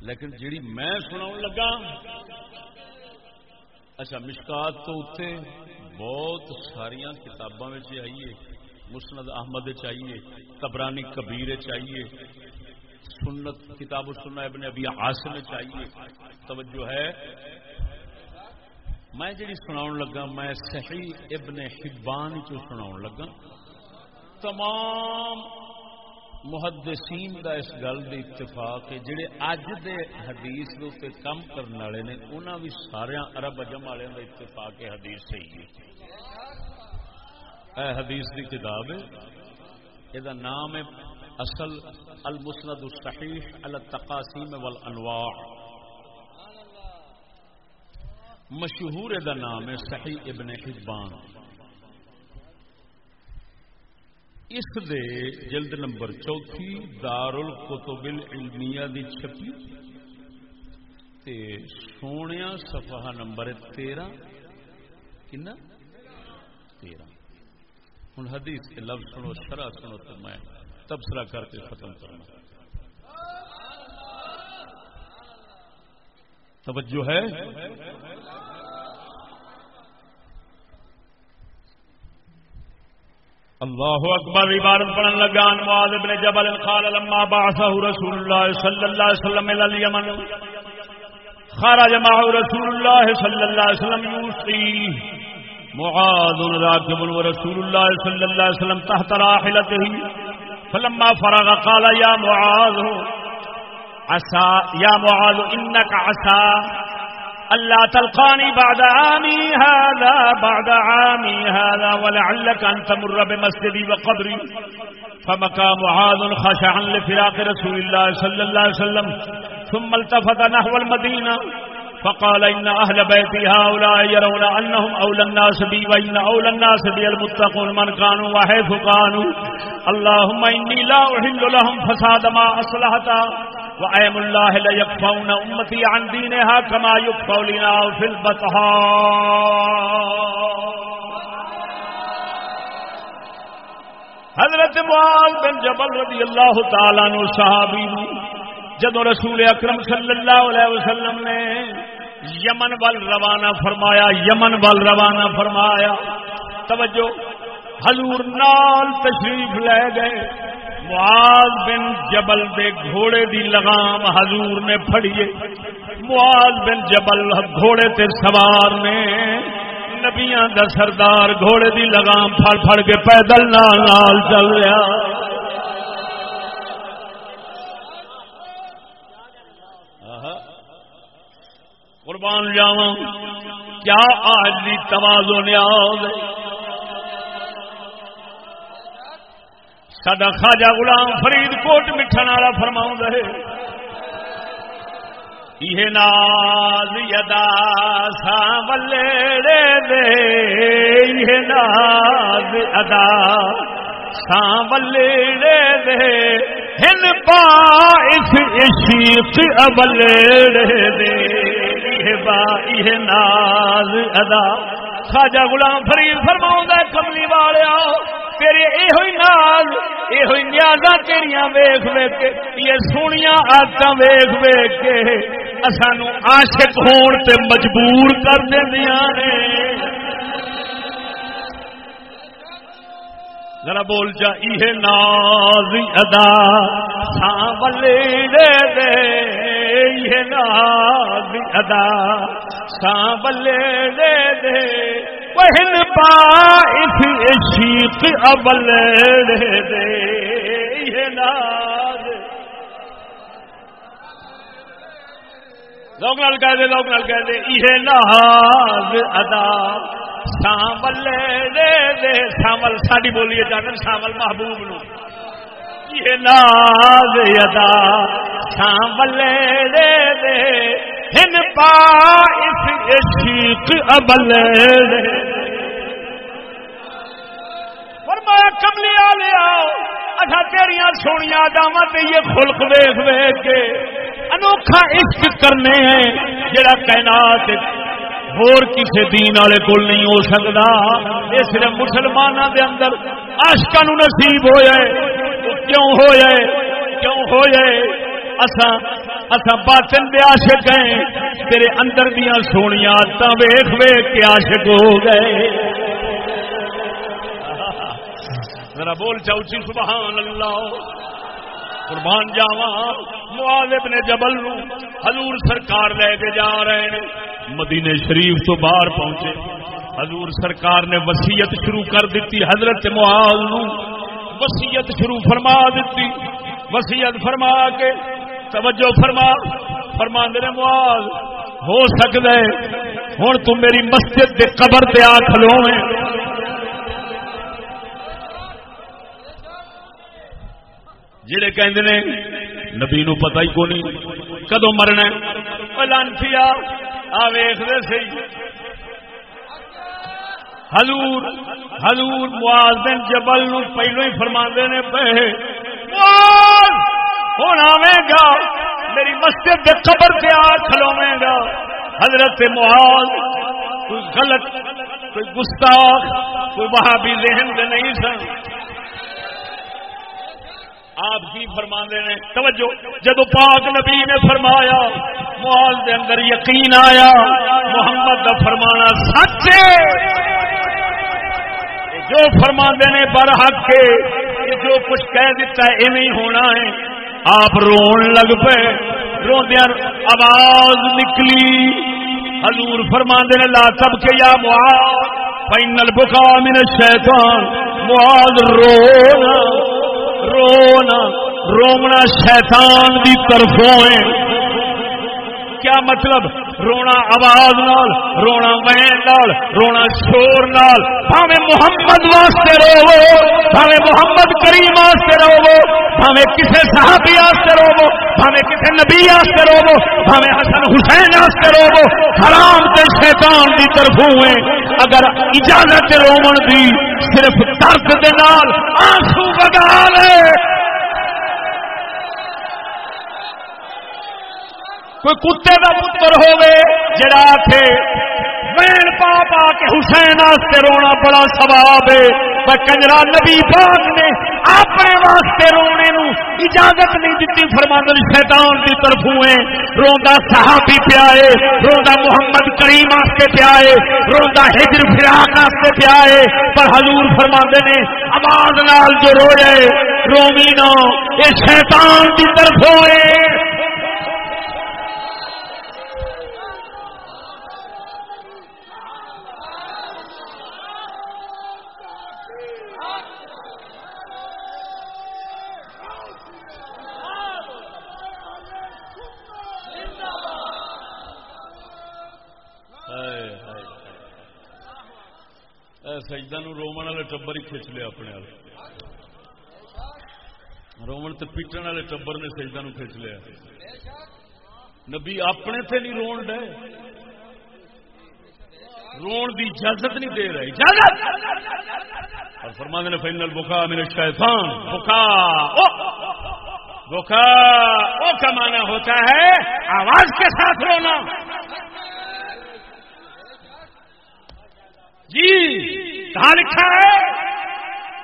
لیکن جیڑی میں سنا لگا اچھا مشکات تو اتنے بہت ساریا کتاباں آئیے مسند احمد چاہیے، تبرانی کبیر چاہیے، سنت کتاب سننا ابن ابھی آسم چاہیے۔ توجہ ہے۔ میں جی سنا لگا، میں صحیح ابن حبان چ سنا لگا۔ تمام محدثین دا اس گل دے اتفاق ہے، جڑے اج دے حدیث دے کم کرنے والے نے، انہاں بھی سارے عرب اجم والے دا اتفاق ہے، حدیث صحیح ہے۔ اے حدیث کی کتاب ہے۔ یہ نام ہے اصل المسند الصحیح التقاسیم والانواع۔ مشہور دا نام ہے صحیح ابن حبان۔ اس دے جلد نمبر چوتھی دار القتب العلمیہ دی چھپی۔ تے سونیا صفحہ نمبر تیرہ۔ کنا؟ تیرہ۔ ہوں حدیث کے لفظ سنو، شرح سنو تو میں تبصرہ کر کے ختم کرنا توجہ ہے؟ اللہ اکبر، عبارت پڑھن لگا معاذ بن جبل قال لما بعثه رسول الله صلى الله عليه وسلم الى اليمن۔ خرج معه رسول الله صلى الله عليه وسلم يوصي معاذ راكب ورسول الله صلى الله عليه وسلم تحت راحلته، فلما فرغ قال، يا معاذ، عسى، يا معاذ انك عسى اللہ تلقانی بعد عامی هذا، بعد عامی هذا، ولعلك ان تمر بمسجدي وقبري. فمكى معاذ خشعا لفراق رسول الله صلى الله عليه وسلم، ثم التفت نحو المدينه فقال ان اهل بيتي هؤلاء يرون انهم اولى الناس بي وان اولى الناس بي المتقون من كانوا وحيث كانوا. اللهم اني لا احل لهم فساد ما اصلحت وايم الله لا يكفون عن دينها كما يكفوا لنا في البطحاء. حضرت معاذ بن جبل رضی اللہ تعالی عنہ صحابی جدو رسول اکرم صلی اللہ علیہ وسلم نے یمن وال روانہ فرمایا، یمن وال روانہ فرمایا۔ توجہ، حضور نال تشریف لے گئے۔ معاذ بن جبل دے گھوڑے دی لگام حضور نے پھڑیے معاذ بن جبل گھوڑے تے سوار نے نبیاں دا سردار گھوڑے دی لگام پھڑ پھڑ کے پیدل نال نال چل رہا۔ قربان جاوا کیا آج بھی توازو نیاز سڈا خاجا غلام فرید کوٹ مٹھن والا فرماؤں رہے یہ ناز یدا ساولے دے یہ ناز ادا ساولے دے ہن پا اس عشق دے۔ با یہ ناز ادا۔ خاجا غلام فرید فرما کملی والیا تیرے یہ ناز یہ نیازا تیریاں ویخ ویک یہ سونیاں آدت ویخ ویک کے سانو عاشق ہون تے مجبور کر دیا نے۔ ذرا بول جا، یہ ناز ادا سانولے دے، یہ ناز ادا سانولے دے دے۔ پہن پا اس عشق ابل دے دے، یہ ناز۔ لوگ نال کہہ دے لوگ نال کہہ دے، یہ ناز ادا۔ سامل دے دے سامل ساری بولیے جان سامل محبوب نو۔ یہ ناز ادا۔ سامل دے دے۔ ہن پا اس عشق ابل دے فرمایا کملی والے آؤ۔ اچھا تیریاں سونیاں دامت یہ خلق ویخ ویخ کے انوکھا عشق کرنے ہیں، جڑا کائنات ہور کسی دین والے کول نہیں ہو سکتا یہ صرف مسلمانوں دے اندر آشکا نو نصیب ہو جائے کیوں ہو جائے کیوں ہو جائے اسا اسا باطن دے عاشق ہیں تیرے اندر دیا سونیاں آدت ویخ ویخ کے عاشق ہو گئے ذرا بول چاؤ سبحان اللہ قربان جاوا معاذ نے جبل نو حضور سرکار لے کے جا رہے ہیں۔ مدینے شریف تو باہر پہنچے۔ حضور سرکار نے وسیعت شروع کر دیتی، حضرت معاذ نو وسیعت شروع فرما دیتی۔ وسیعت فرما کے توجہ فرما۔ فرما دے معاذ، ہو سکتا ہے۔ ہوں تم میری مسجد کے قبر تے آ کھلو جڑے کہندے نے، نبی نو پتہ ہی کونی کدو مرنا لانسی آ ویخ دے سی۔ حضور حضور معاذ بن جبل نو پہلو ہی فرما نے پہ ہوں آئے گا میری مسجد کے قبر سے آ کھلوے گا حضرت معاذ، کوئی غلط، کوئی گستاخ، کوئی وہاں بھی ذہن سے نہیں سن۔ آپ کی فرما نے۔ توجہ جدو پاک نبی نے فرمایا محال دے اندر یقین آیا، محمد کا فرمانا سچ جو فرما نے پر حق کے جو کچھ کہہ دیتا ہے، ایویں ہونا ہے۔ آپ رون لگ پے روندیا آواز نکلی۔ حضور فرما نے، لا سب کے یا محال فائنل بکا من الشیطان محال رونا۔ رونا رونا شیطان دی طرفوں ہے کیا مطلب؟ رونا آواز نال، رونا وین نال، رونا شور نال۔ بھاوے محمد واسطے رو بھاوے محمد کریم واسطے رو بھاوے کسے صحابی واسطے رو بھاوے کسے نبی واسطے رو بھاوے حسن حسین واسطے رو حرام تے شیطان دی طرفوں اگر اجازت رومن دی، صرف درد دے نال آنسو بگا لے۔ کوئی کتے کا پتر ہوے جڑا تھے وین پا پا کے حسین واسطے رونا بڑا سواب ہے۔ پر کنجرا نبی پاک نے اپنے واسطے رونے نو اجازت نہیں دیتی فرماندن شیطان دی طرفوں ہے۔ روندا صحابی پیا ہے۔ روندا محمد کریم واسطے پیا ہے۔ روندا ہجر فراق واسطے پیا ہے۔ پر حضور فرماندے نے، آواز نال جو روئے رومی نو، یہ شیطان دی طرفوں ہے۔ سجدہ نو رومن والے ٹبر ہی کھچ لیا اپنے رومن تو پیٹن والے ٹبر نے سجدہ نو کھچ لیا نبی اپنے تھے نہیں رون ڈے رون دی اجازت نہیں دے رہے اجازت اور فرما نے فائنل بکا میرے شیطان بکا بکا وہ کمانا ہوتا ہے آواز کے ساتھ رونا جی کہاں لکھا ہے۔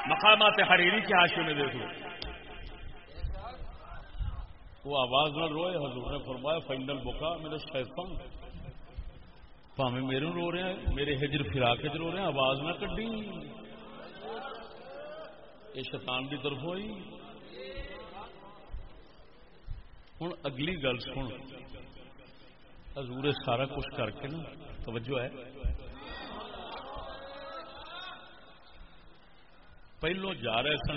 مقامات حریری کے حاشے میں دیکھو۔ وہ آواز نہ روئے، حضور نے فرمایا فائنل بکا میرے شیطان پاوے میرے رو رہے ہیں، میرے ہجر فرا کے رو رہے ہیں، آواز نہ کڈی۔ یہ شیطان کی طرف ہوئی۔ ہوں اگلی گل سن۔ حضور سارا کچھ کر کے نا، توجہ ہے۔ پہلو جا رہے سن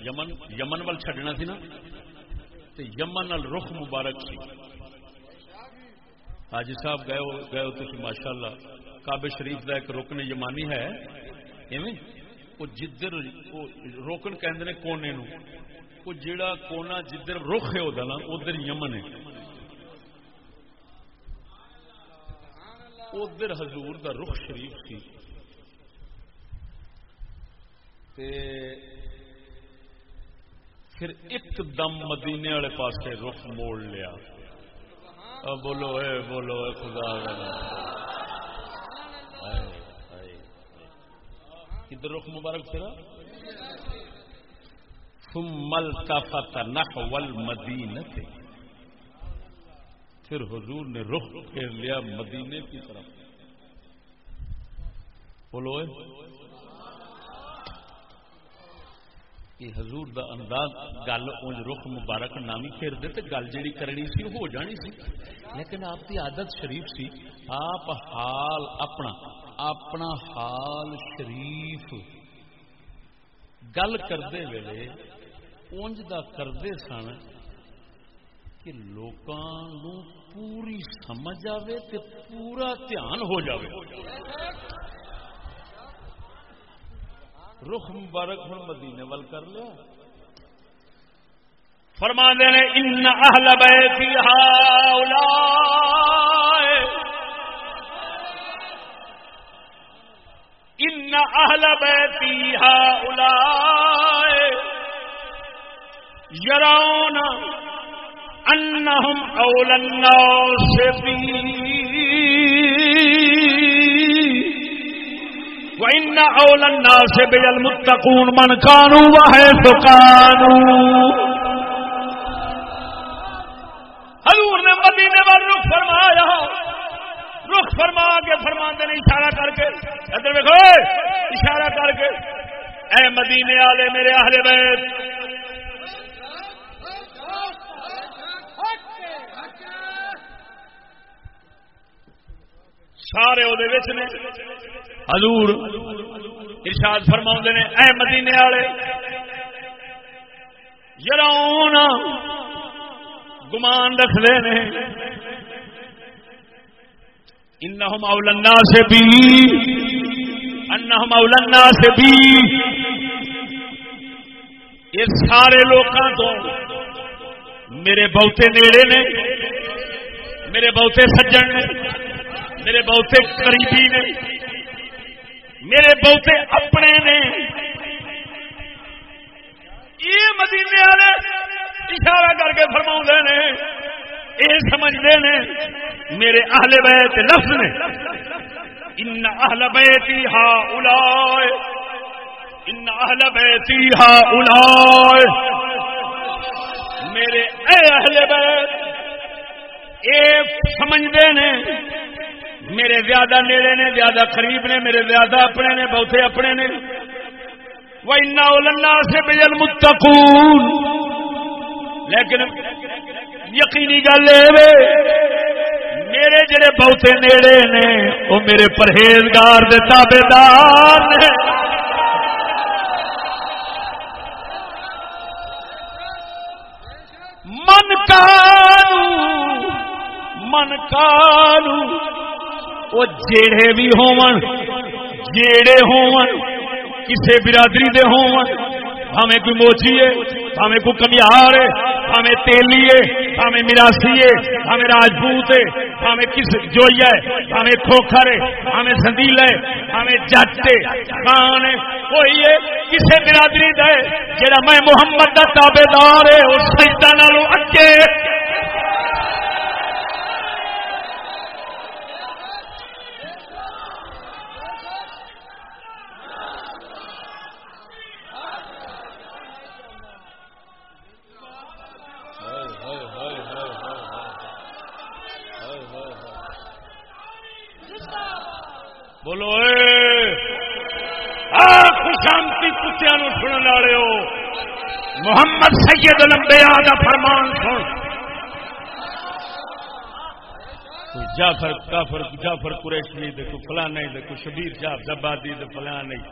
یمن یمن وال چڈنا سی نا یمن رخ مبارک سی حاجی صاحب گئے گئے تھی ماشاء اللہ کابے شریف کا ایک رکن یمانی ہے وہ جدھر روکن کہ کونے نو وہ جڑا کونا جدھر رخ ہے وہ ادھر یمن ہے ادھر حضور دا رخ شریف سی پھر ایک دم مدینے والے پاس رخ موڑ لیا۔ بولو، اے بولو، اے، خدا کدھر رخ مبارک پھر مل کا نحو المدینہ پھر حضور نے رخ پھیر لیا مدینے کی طرف۔ بولو، اے۔ کہ حضور دا انداز گل اونج رخ مبارک نامی پھر دے تے گل جڑی کرنی سی ہو جانی سی۔ لیکن آپ کی عادت شریف سی۔ آپ حال اپنا اپنا حال شریف گل کردے ویلے اونج دا کردے سن کہ لوکاں نو پوری سمجھ آوے تے پورا دھیان ہو جاوے۔ رخ مبارک ہوں مدینے وال کر لیا۔ فرما دے ان اہل بیتی ہاؤلاء ان اہل بیتی ہاؤلاء یرون انہم اول الناس بی وَإِنَّ أَوْلَى النَّاسِ بِيَ الْمُتَّقُونَ مَنْ كَانُوا وَحَيْثُ كَانُوا. حضور نے مدینے پر رخ فرمایا. رخ فرما کے فرما نے اشارہ کر کے. ادھر دیکھو اشارہ کر کے. اے مدینے والے، میرے اہل بیت سارے وہ حضور ارشاد فرما نے، اے مدینے والے یار گمان رکھتے ہیں انہم اولنا سے بھی انہم اولنا سے بھی یہ سارے لوگوں تو میرے بہتے نیڑے نے، میرے بہتے سجن نے۔ میرے بہتے قریبی نے، میرے بہتے اپنے نے۔ یہ مدینے والے اشارہ کر کے فرما نے، یہ سمجھتے نے، میرے اہل بیت لفظ نے۔ ان اہل بیتی ہا اولائے ان اہل بیتی ہا میرے اے اہل بیت اے سمجھتے نے میرے زیادہ نیڑے نے، زیادہ قریب نے، میرے زیادہ اپنے نے، بہتے اپنے نے۔ وہ سے بجل متقون لیکن یقینی گل میرے جڑے بہتے نیڑے نے، وہ میرے پرہیزگار دے تابے دار نے۔ من کانو من کانو۔ وہ جیڑے بھی ہون جیڑے ہون کسے برادری دے ہون ہمیں کوئی موچی ہے، ہمیں کوئی کمیار ہے، ہمیں تیلی ہے، ہمیں مراسی ہے، ہمیں راجپوت ہے، ہمیں کس جوئی ہے، ہمیں کھوکھر ہے، ہمیں سندیل ہے، ہمیں جٹ ہے، خان ہے، کوئی ہے، کسے برادری دے۔ جڑا میں محمد کا تابے دار ہے، اس سجدہ نالوں اچھے بولو خوشامتی کتیا نو سننے والے ہو محمد سید لمبیا کا فرمان سن جعفر کافر جعفر قریش نہیں دیکھو فلاں نہیں دیکھو شبیر شاہ زبادی دے فلاں نہیں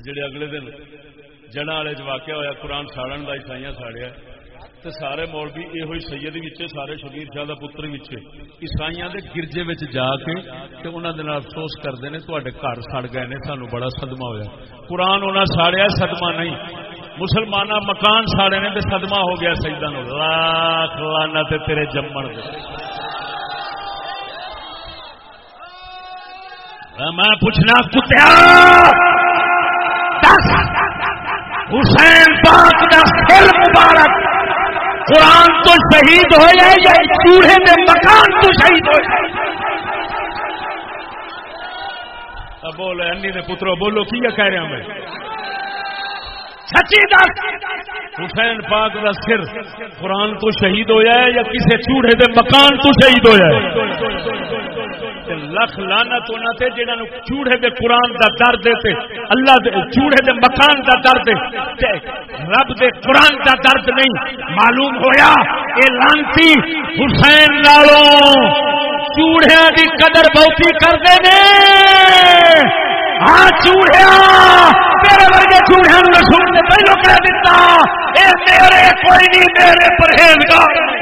جڑے اگلے دن جڑا والے واقعہ ہوا قرآن ساڑن کا عیسائی ساڑیا تو سارے مولوی یہ ہوئی سید وچے، سارے شبیر شاہ کا پتر عیسائی کے گرجے میں جا کے انہوں نے افسوس کرتے ہیں تے گھر سڑ گئے نے، سانو بڑا سدما ہوا قرآن انہیں ساڑیا سدما نہیں مسلمان مکان ساڑے نے تو سدما ہو گیا سجدہ نو۔ لاکھ لانا تے تیرے جمن دے۔ میں پوچھنا، کتیا؟ حسین پاک کا سر مبارک۔ قرآن تو شہید ہو جائے یا چوڑے میں مکان تو شہید ہو جائے؟ بولو انی نے پترو بولو کی کہہ رہا میں سچی دس۔ حسین پاک کا سر قرآن تو شہید ہو جائے یا کسی چوڑے دے مکان تو شہید ہو جائے لکھ لانا تو نہ تھے جنہوں چوڑے دے قرآن دا درد تے، اللہ دے چوڑے دے مکان دا درد تے رب دے قرآن دا درد نہیں۔ معلوم ہویا، اے لانتی حسین نالوں چوڑیا دی قدر بہتی کرتے نے۔ ہاں چوڑیا تیرے ورگے چوڑیا رسول نے پہلو کہہ دیتا اے میرے کوئی نہیں، میرے پرہیزگار۔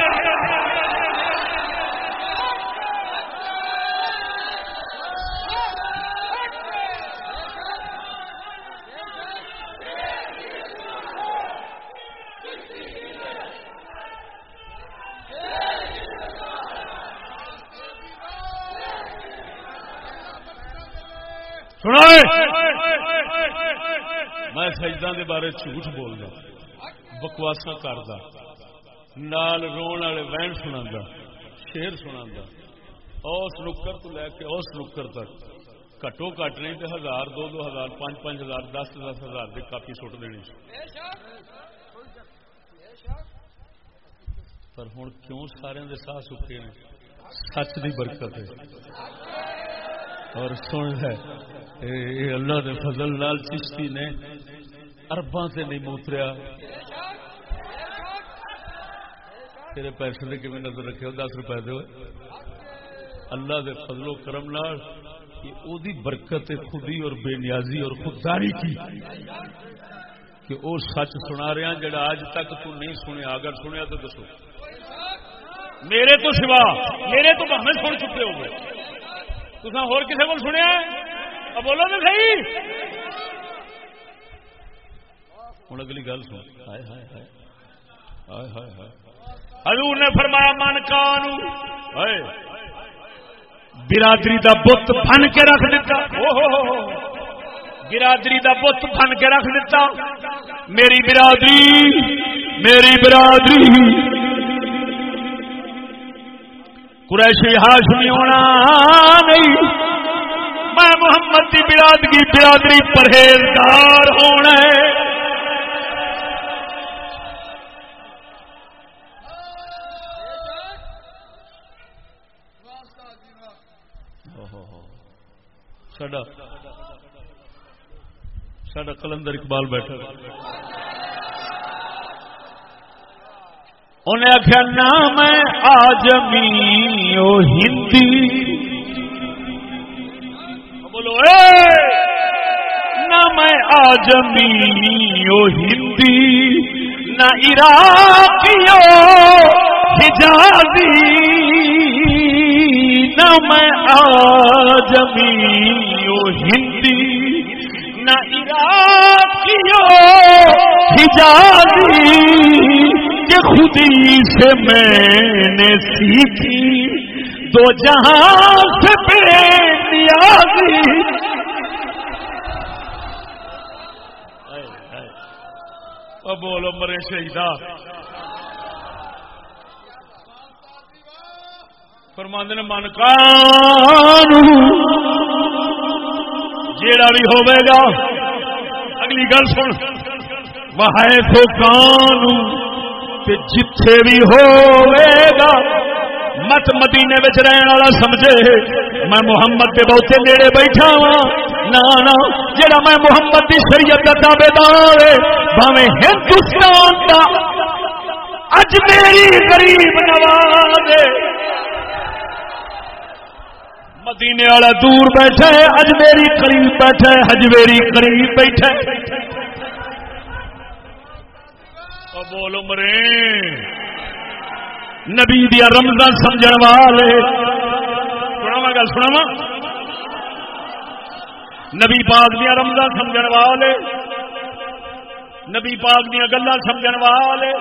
سجدہ دے بارے جھوٹ بولدا بکواسا کردا، نال رون والے وین سنا شیر سنا اس نکر تو لے کے اس نکر تک، کٹو کٹ نہیں تو ہزار دو دو ہزار پانچ پانچ ہزار دس دس ہزار کی کاپی سٹ دینی۔ پر ہوں کیوں سارے ساہ سکے ہیں سچ کی برکت ہے۔ اور سن ہے اے اللہ دے فضل لال چشتی نے ارباں سے نہیں موتریا۔ تیرے پیسے نے کمی نظر رکھے ہو؟ دس روپئے دے اللہ دے فضل و کرم نال او دی برکت خودی اور بے نیازی اور خودداری کی کہ او سچ سنا رہا جڑا آج تک تو نہیں سنیا، اگر سنیا تو دسو۔ میرے تو سوا، میرے تو بہت سن چکے ہو گئے تصا ہو کسی کو سنیا اب بولو تو صحیح۔ ہوں اگلی گل سن ہائے ہائے ہائے ہائے ہائے ہائے حضور نے فرمایا من کان برادری دا بت بن کے رکھ دیتا برادری دا بت بن کے رکھ دیتا میری برادری میری برادری قریشی ہاشمی ہونا نہیں میں محمد کی برادری برادری پرہیزگار ہونا ہے سڈا کلندر اقبال بیٹھا انہیں آخیا نام آجمی ہندی بولو نہ میں آجمی ہندی نہ عراقیو حجازی نہ میں آجمی ہندی، نہ عراقیو حجازی خودی سے میں نے سیکھی۔ دو جہاں سے بے نیازی۔ بولو مرے شہیدا فرماند نے، من کان جیڑا بھی ہوے گا۔ اگلی گل سن۔ وہ تو کان جتھے بھی ہوئے گا۔ مت مدینے بچ رہن والا سمجھے۔ میں محمد کے بہتے نیڑے بیٹھا ہاں۔ وا نہ جڑا میں محمد کی شریعت کا دعوے دار بھاوے ہندوستان کا اج میری غریب نواز مدینے والا دور بیٹھے اج میری قریب بیٹھے اج میری قریب بیٹھے بولو مرے نبی دیا رمضان سمجھ والے۔ سنا گل سنا نبی پاک دیا رمضان سمجھ والے۔ نبی پاک دیا گلا سمجھ والے۔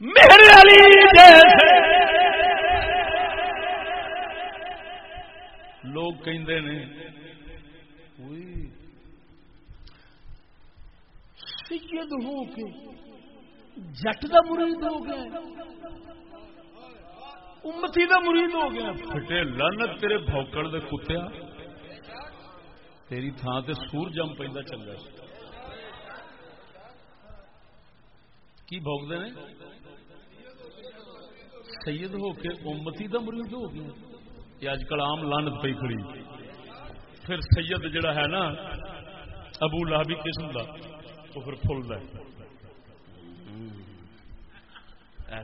میرے علی جیسے لوگ کہندے نے سید ہو کے جٹ کا مرید ہو گیا۔ امتی کا مرید ہو گیا۔ پھٹے لن تیرے بوکڑ دے کتیا تیری تھان تے سور جم پہ چل رہا کی بوکتے ہیں سید ہو کے امتی دا مرید ہو گیا۔ یہ اج کل آم لانت پی کھڑی۔ پھر سید جڑا ہے نا، ابو لہبی قسم کا تو پھر فل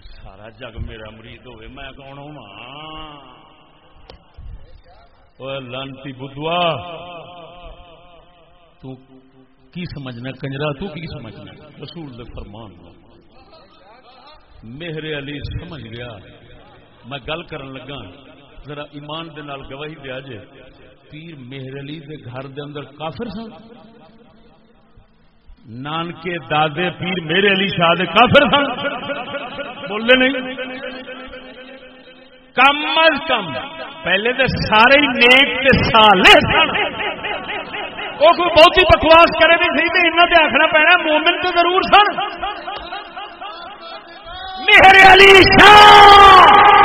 سارا جگ میرا مرید ہوئے، میں کون ہوں لانتی بدھوا، تو کی سمجھنا کنجرا، تو کی سمجھنا؟ رسول دے فرمان میرے علی سمجھ گیا۔ میں گل کرن لگا۔ ذرا ایمان دے نال گواہی دیا جے، پیر مہر علی دے گھر دے اندر کافر سن۔ نانکے دادے پیر میرے علی شاہ دے کافر سن۔ بولے نہیں۔ کم از کم، پہلے تو سارے ہی نیک کے سالے سن۔ وہ کوئی بہت ہی بکواس کرے نہیں سی تو انہوں نے آخنا پینا، مومن تو ضرور سن۔ میرے علی شاہ!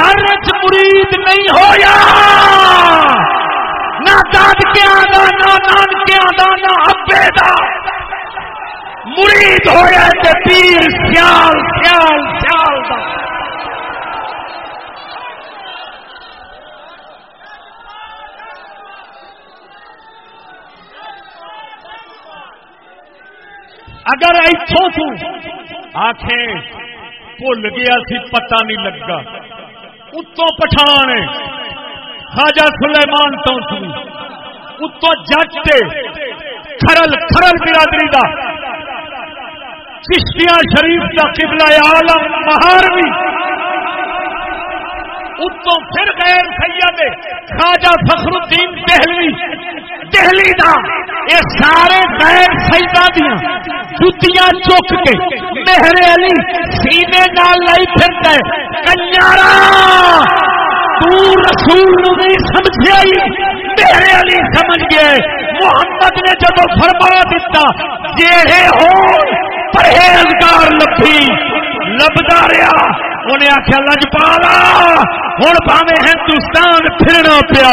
اپنے گھر مرید نہیں ہویا۔ نہ داد دادکیا کا نہ نان نانکیا کا نہ ابے کا مرید ہوا تو پیر سیال سیال سیال کا اگر اتوں تو آخیں بھول گیا سی، پتہ نہیں لگا۔ اتوں پٹھان خاجا سلیمان تو اتو جج کے کھرل کھرل برادری دا چشتیاں شریف کا قبلہ عالم مہاروی اتوں پھر غیر سید خواجہ فخر الدین دہلی دہلی دا، یہ سارے غیر سیدا دیا جتیاں چک کے مہر علی سینے نال لائی پھرتا ہے۔ کنیارا، تو رسول نہیں سمجھے میرے علی سمجھ گئے۔ محمد نے جب فرما دیتا، جیڑے ہو پرہیزگار لبھی۔ لبدا رہا۔ انہیں آخیا لجپالا ہوں پاوے ہندوستان پھرنا پیا۔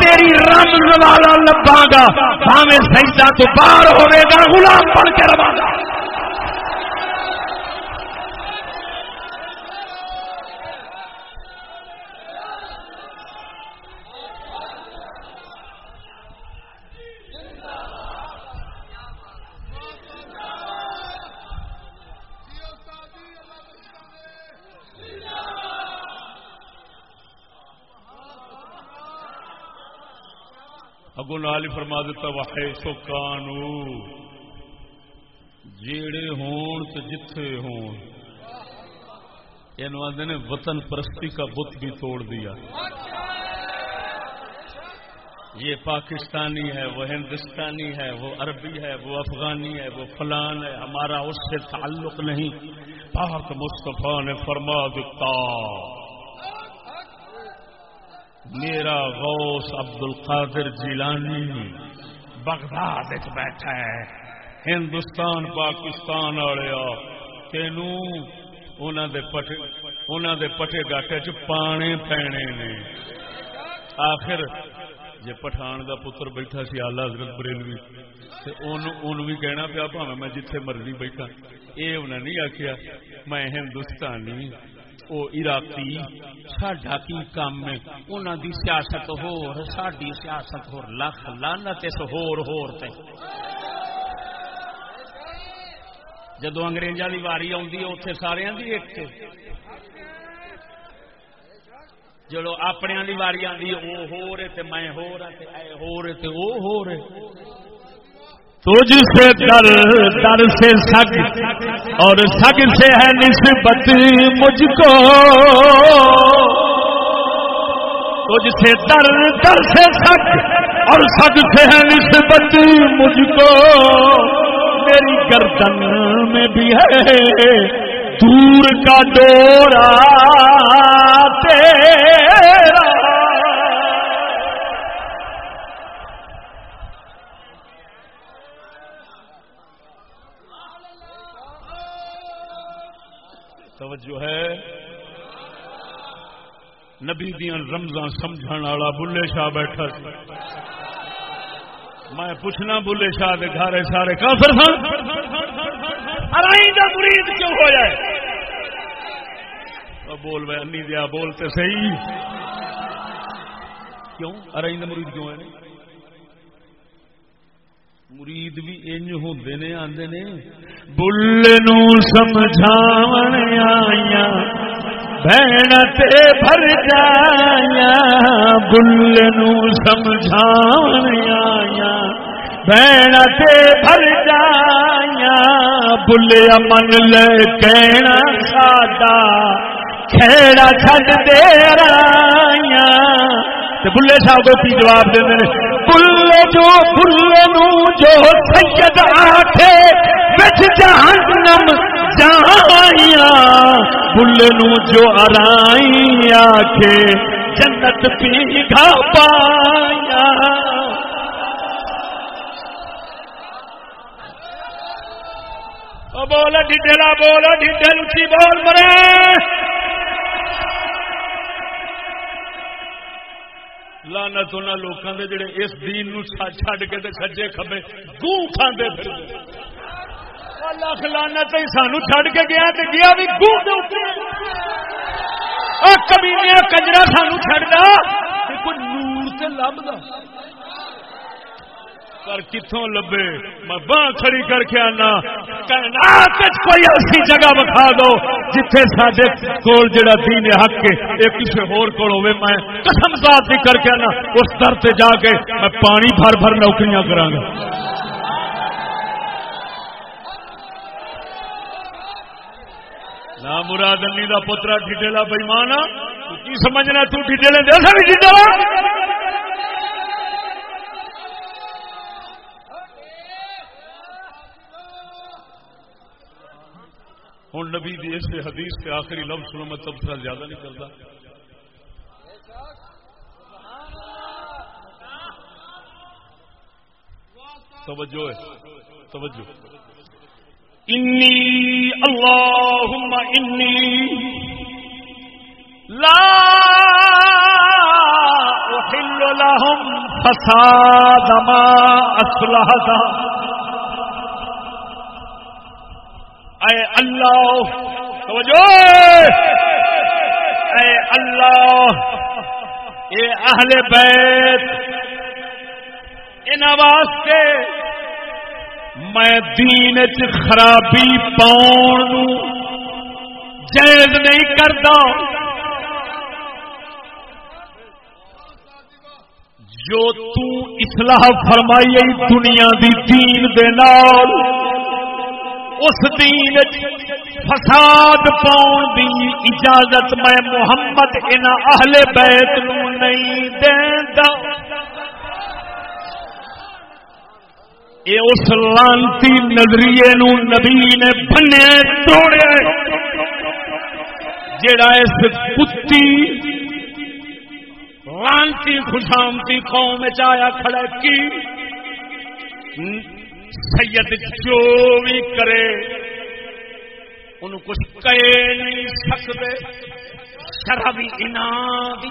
تیری رم والا لبا گا پاوے سجدہ تو باہر ہوئے گا، غلام بن کے رواں گا اگو نال ہی فرما دیتا واہ سو کانو۔ جیڑے ہون تو جتھے ہون۔ یہ نے وطن پرستی کا بت بھی توڑ دیا۔ یہ پاکستانی ہے، وہ ہندوستانی ہے، وہ عربی ہے، وہ افغانی ہے، وہ فلان ہے۔ ہمارا اس سے تعلق نہیں۔ پاک مصطفیٰ نے فرما دیتا۔ میرا غوث عبد القادر جیلانی بغداد بیٹھا ہے۔ ہندوستان، پاکستان والے تینوں دے پٹے گاٹے چ پانے پینے نے۔ آخر جی پٹھان دا پتر بیٹھا سی آلہ حضرت بریلوی بھی کہنا پیا پا میں جتھے مرضی بیٹھا یہ انہیں نہیں آخیا میں ہندوستانی وہ عراقی ساڈا کی کام ہے؟ انہوں دی سیاست ہور، ساڈی سیاست ہور، لکھ لانت اس ہور ہور تے۔ جدو انگریزاں دی واری آتی ہے اتنے سارے دی ایک جدو اپنے دی واری آتی ہے وہ ہو رہے تے میں ہو رہا تے ہو رہے تے وہ ہو رہے تجھ سے در در سے سگ اور سگ سے ہے نسبت مجھ کو۔ تجھ سے در در سے سگ اور سگ سے ہے نسبت مجھ کو۔ میری گردن میں بھی ہے دور کا ڈورا تیرا۔ توجہ ہے، نبی دیا رمضان سمجھ والا بلے شاہ بیٹھا میں پوچھنا بلے شاہ کے گھر سارے کافر سن مرید کیوں ہو جائے؟ بول بھائی انی دیا بولتے صحیح۔ کیوں؟ ارائیں مرید کیوں ہے مرید بھی انج ہوتے نے آدھے نے بل نو سمجھاو آیا بہن تے بھر جایا بل نو سمجھاو آیا بہن تے بھر جایا بل من لے کہنا ساڈا کھیڑا چھڈ دے رایا بلے صاحب کو کی جواب دے بلے جو بلے نو جو سید آٹھے بچ جہنم جائیا بلے نو جو ارائی آکھے جنت پی گا پایا بولا ڈیڈلا بولا ڈیڈل اچھی بول مرے۔ لانا تو لوگوں کے جڑے اس دین چڈ کے سجے کبے گو کھانے لکھ لانا تو سانو چڈ کے گیا گیا بھی گو کبھی کجرا سانو چڑھتا کوئی نور سے لبدا۔ پر کتوں لبے؟ میں باہ کھڑی کر کے آنا کوئی ایسی جگہ بکھا دو جتھے سڈے کول جڑا دین حق کے یہ کسی ہور کول ہوے میں قسم ذات بھی کر کے آنا، اس در سے جا کے میں پانی بھر بھر نوکریاں کرا گا۔ نہ مراد علی دا پترا ڈیڈیلا بےمان کی سمجھنا تو ڈیڈیلے دے؟ سا بھی ڈیڈیلا ہوں نبی دی اس حدیث کے آخری لفظ سنو، میں تبصرہ زیادہ نہیں کرتا۔ توجہ ہے، توجہ۔ انی اللہم انی لا احل لهم فساد ما اصلحتا اللہ۔ توجہ۔ اے اللہ۔ اے اہل بیت۔ ان واسطے میں دین چ خرابی پاؤن جائز نہیں کرتا جو تو اصلاح فرمائی دنیا دی دین دے نال اس دین فساد پاؤن دی اجازت میں محمد ان اہل بیت نو نہیں دیندا۔ یہ اس لانتی نظریے نو نبی نے بنیا توڑیا جڑا اس کتی لانتی خوشامتی قوم چیا کھڑا کی؟ سید جو بھی کرے، ان کچھ کہے نہیں سکتے۔ شرح بھی انعام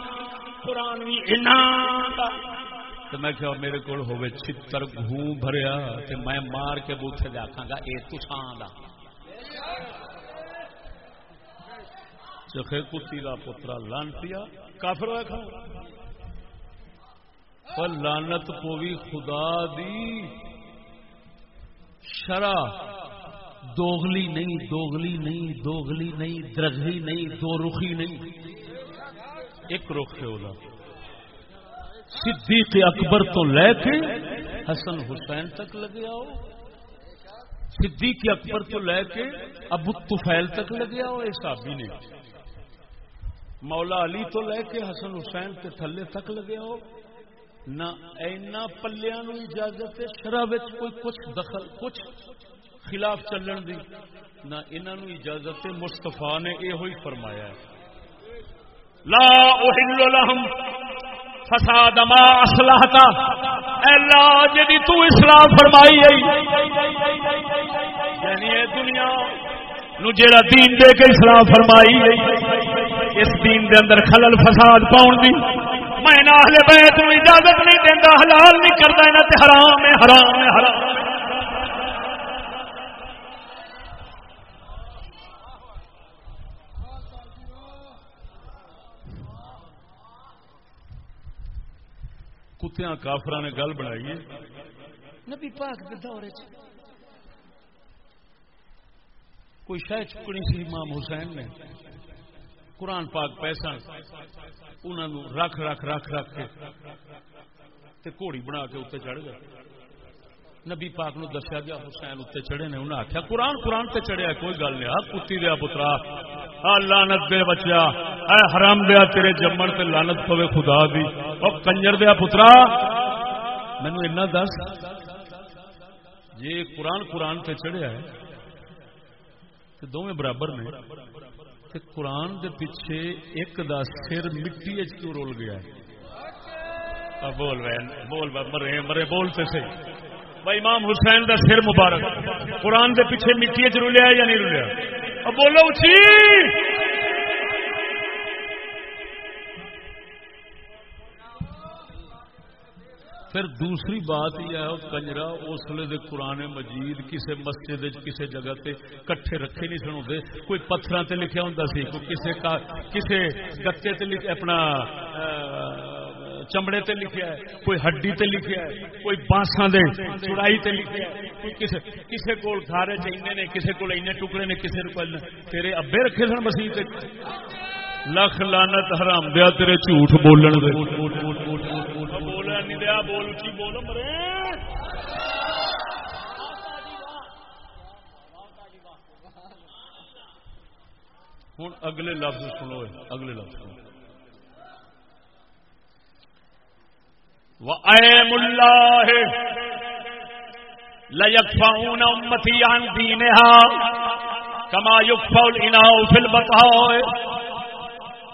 قرآن بھی انعام تو میں کہ میرے کو ہوئے چتر گھوں بھریا تو میں مار کے بوتھے دے آکھاں گا، اے تسان دا۔ چخے کتی دا پترا لانتیا، کافر ہوئے کھا پر لانت پوی خدا دی۔ شرع، دوغلی نہیں دوغلی نہیں دوغلی نہیں درغلی نہیں، دو رخی نہیں۔ ایک رخ ہے اولا۔ صدیق اکبر تو لے کے حسن حسین تک لگے آؤ۔ صدیق اکبر تو لے کے ابو تفیل تک لگے آؤ ایسا بھی نہیں مولا علی تو لے کے حسن حسین کے تھلے تک لگے آؤ۔ نہ اینا پلیا نو اجازت شرح کوئی کچھ دخل، کچھ خلاف چلن دی، نہ انہوں اجازت مستفا نے یہ ہوئی فرمایا ہے۔ لا احل لهم فساد ما اصلحتا اے اللہ جدی تو اسلام فرمائی یعنی اے دنیا نو جیڑا دین دے کے اسلام فرمائی اس دین دے اندر خلل فساد پاؤن دی۔ میں نہ اہل بیت نو اجازت نہیں دیندا حلال نہیں کردا انہاں تے حرام ہے حرام ہے حرام ہے۔ کتیا کافر نے گل بنائی نبی پاک دور کوئی شہ چکنی سی امام حسین نے قرآن پاک پیسہ انہوں نے رکھ رکھ رکھ رکھ کے گھوڑی بنا کے اتنے چڑھ گئے۔ نبی پاک نو دسیا گیا، حسین اتنے چڑھے نے انہیں آخیا قرآن قرآن تے چڑھیا کوئی گل نہیں۔ آ کتی دیا پترا ہاں، لانت دے بچیا۔ اے حرام دیا، تیرے جمن تے لانت پوے خدا دی۔ اور کنجر دیا پترا مینو اینا دس جی قرآن قرآن تے چڑھیا ہے تو دونوں برابر نے۔ تے قرآن دے پیچھے ایک دا سر مٹی کیوں رول گیا ہے؟ بول رہے بول مرے مرے بولتے سے بھائی، امام حسین دا سر مبارک۔ قرآن دے پیچھے مٹی چ رولیا یا نہیں رولیا؟ اب بولو، اچھی۔ پھر دوسری بات یہ ہے کنجرا اس لیے قرآن مجید کسی مسجد کسی جگہ تے کٹھے رکھے نہیں سن ہوتے کوئی پتھر تے لکھا ہوں سی، کوئی کسی کسی گتے تے اپنا چمڑے تے لکھیا ہے، کوئی ہڈی تے لکھیا ہے، کوئی بانساں دے چڑائی تے لکھیا ہے، کوئی کسے کسے کول کھارے چینے نے، کسے کول اینے ٹکڑے نے، کسے کول تیرے ابے رکھے سن مسیح تے۔ لکھ لعنت حرام دیا تیرے جھوٹ بولن دے۔ بولن نہیں دیا بول کی بول مرے۔ ہوں اگلے لفظ سنو اگلے لفظ سنو۔ وَأَيْمُ اللَّهِ لَيَكْفَعُونَ أُمَّتِي عَنْ دِينِهَا كَمَا يُكْفَعُ الْإِنَاءُ فِي الْبَطْحَاءِ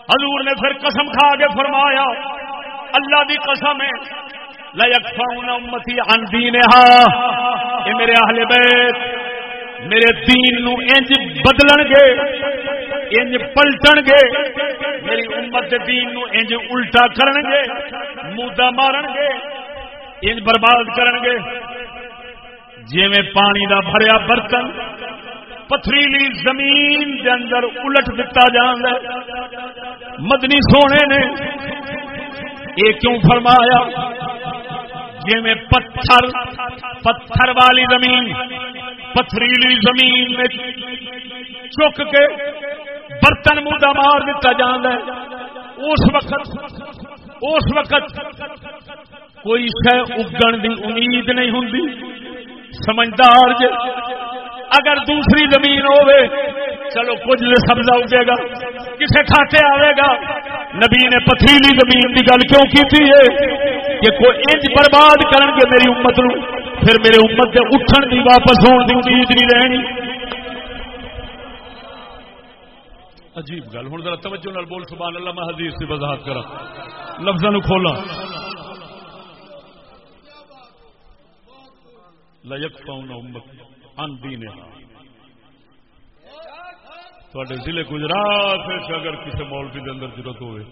حضور نے پھر قسم کھا کے فرمایا، اللہ دی قسم ہے لَيَكْفَعُونَ أُمَّتِي عَنْ دِينِهَا اے میرے اہل بیت، میرے دین نو انج بدلن گے، انج پلٹن گے، میری امت دین نو انج الٹا کرن گے مودا مارن گے، انج برباد کرن گے۔ جی میں پانی دا بھریا برتن پتھریلی زمین دے اندر الٹ دتا جان مدنی سونے نے یہ کیوں فرمایا؟ جی میں پتھر پتھر والی زمین، پتھریلی زمین میں چک کے برتن مدعا مار دیتا جان اس وقت اس وقت کوئی شہ اگن دی امید نہیں ہوں سمجھدار جے اگر دوسری زمین ہوے چلو کچھ سبزہ اگے گا، کسے کھاتے آئے گا۔ نبی نے پتھریلی زمین کی گل کیوں کی تھی کہ کوئی انج برباد کرن گے میری امت نو، پھر میرے امت سے اٹھن دی واپس ہون دی امید نہیں رہنی۔ عجیب گل ہوں ذرا توجہ نال بول سبحان اللہ میں حدیث کی وضاحت کرا لفظوں کھولا لک پاؤں امت۔ ان دین تھوڑے ضلع گجرات اگر کسی مولوی کے اندر ضرورت ہوئے،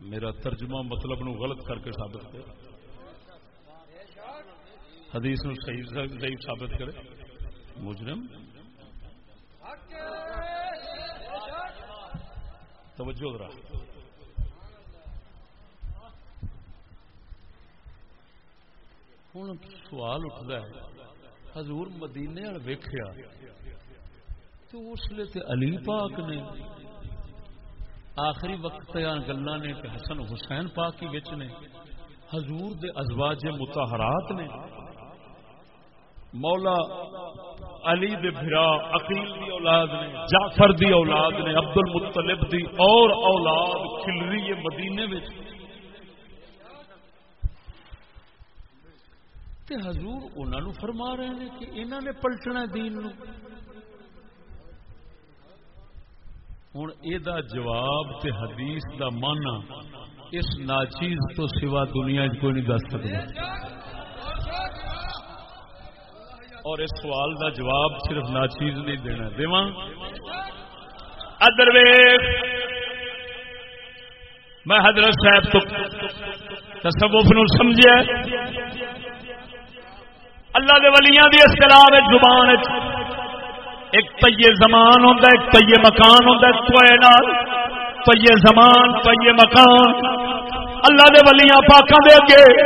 میرا ترجمہ مطلب نو غلط کر کے ثابت کرے۔ حدیث نو صحیح صحیح ثابت کرے۔ مجرم۔ توجہ ذرا۔ ہوں سوال اٹھتا ہے حضور مدینے وال ویخیا تو اس لیے علی پاک نے آخری وقت گلا نے کہ حسن حسین پاک ہی نے حضور دے ازواج متحرات نے مولا علی دے بھرا عقیل دی اولاد نے جعفر دی اولاد نے عبد المطلب دی اور اولاد کھل رہی ہے مدینے میں تے حضور انہوں نے فرما رہے ہیں کہ انہوں نے پلٹنا دین نو۔ ہوں یہ جواب تے حدیث دا مانا اس ناچیز تو سوا دنیا کوئی نہیں دس سکتا اور اس سوال دا جواب صرف ناچیز نہیں دینا، دیواں۔ ادرویز میں حضرت صاحب تو تصوف نو سمجھا اللہ دے ولیاں دی اصطلاح زبان ایک تیے زمان ہوتا ایک تیے مکان ہوتا ہے توئے نال۔ تیے زمان تیے مکان۔ اللہ دے ولیاں پاکاں دے اگے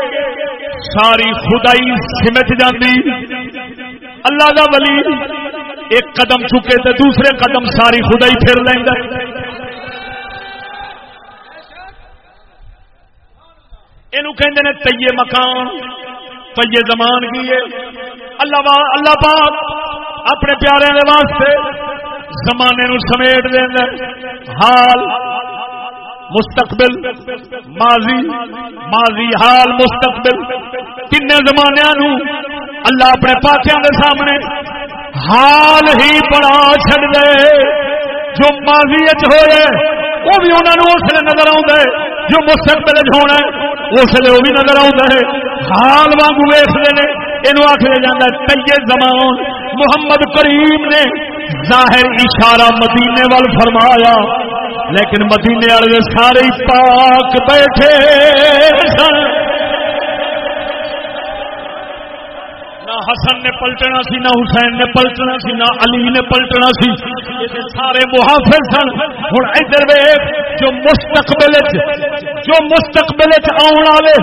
ساری خدائی سمٹ جاندی۔ اللہ کا ولی ایک قدم چکے تو دوسرے قدم ساری خدا ہی پھر لینا یہ تیے مکان۔ تیے زمان کی ہے۔ اللہ اللہ پاک اپنے پیارے واسطے زمانے نو سمیٹ دینا حال مستقبل، ماضی ماضی حال مستقبل۔ تین زمانے اللہ اپنے پاکیاں دے سامنے حال ہی بڑا چڑ دے جو ماضی ہوئے وہ بھی انہوں نے اس لیے نظر آ جو مستقبل ہونا اس لیے وہ بھی نظر ہے حال واگ ویستے ہیں یہ آخر جانا تیے زمان، محمد کریم نے ظاہر اشارہ مدینے وال فرمایا، لیکن مدینے والے سارے پاک بیٹھے سن۔ حسن نے پلٹنا سی، نہ حسین نے پلٹنا سی، نہ علی نے پلٹنا سی۔ سارے محافظ سن۔ ہوں ادھر جو مستقبل جو مستقبل آنے والے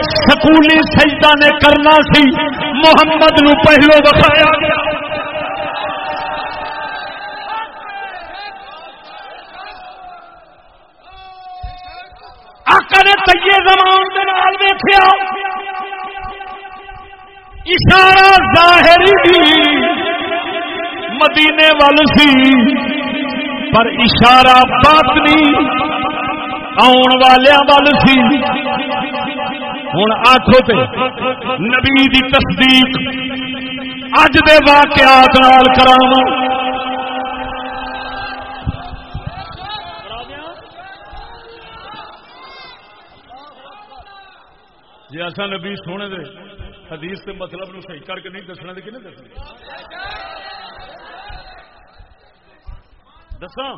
سکولی سجدہ نے کرنا سی۔ محمد نو پہلو بخایا گیا۔ آقا نے تیے زمان دے نال ویکھیا۔ اشارہ ظاہری بھی مدینے وال سی، پر اشارہ باطنی آن والوں وال سی۔ ہوں آخو تے، نبی دی تصدیق اج دے واقعات نال کراو جی اصا نبی سونے دے حدیث کے مطلب نو صحیح کر کے نہیں دسنا تو کھنے دسنا؟ دسا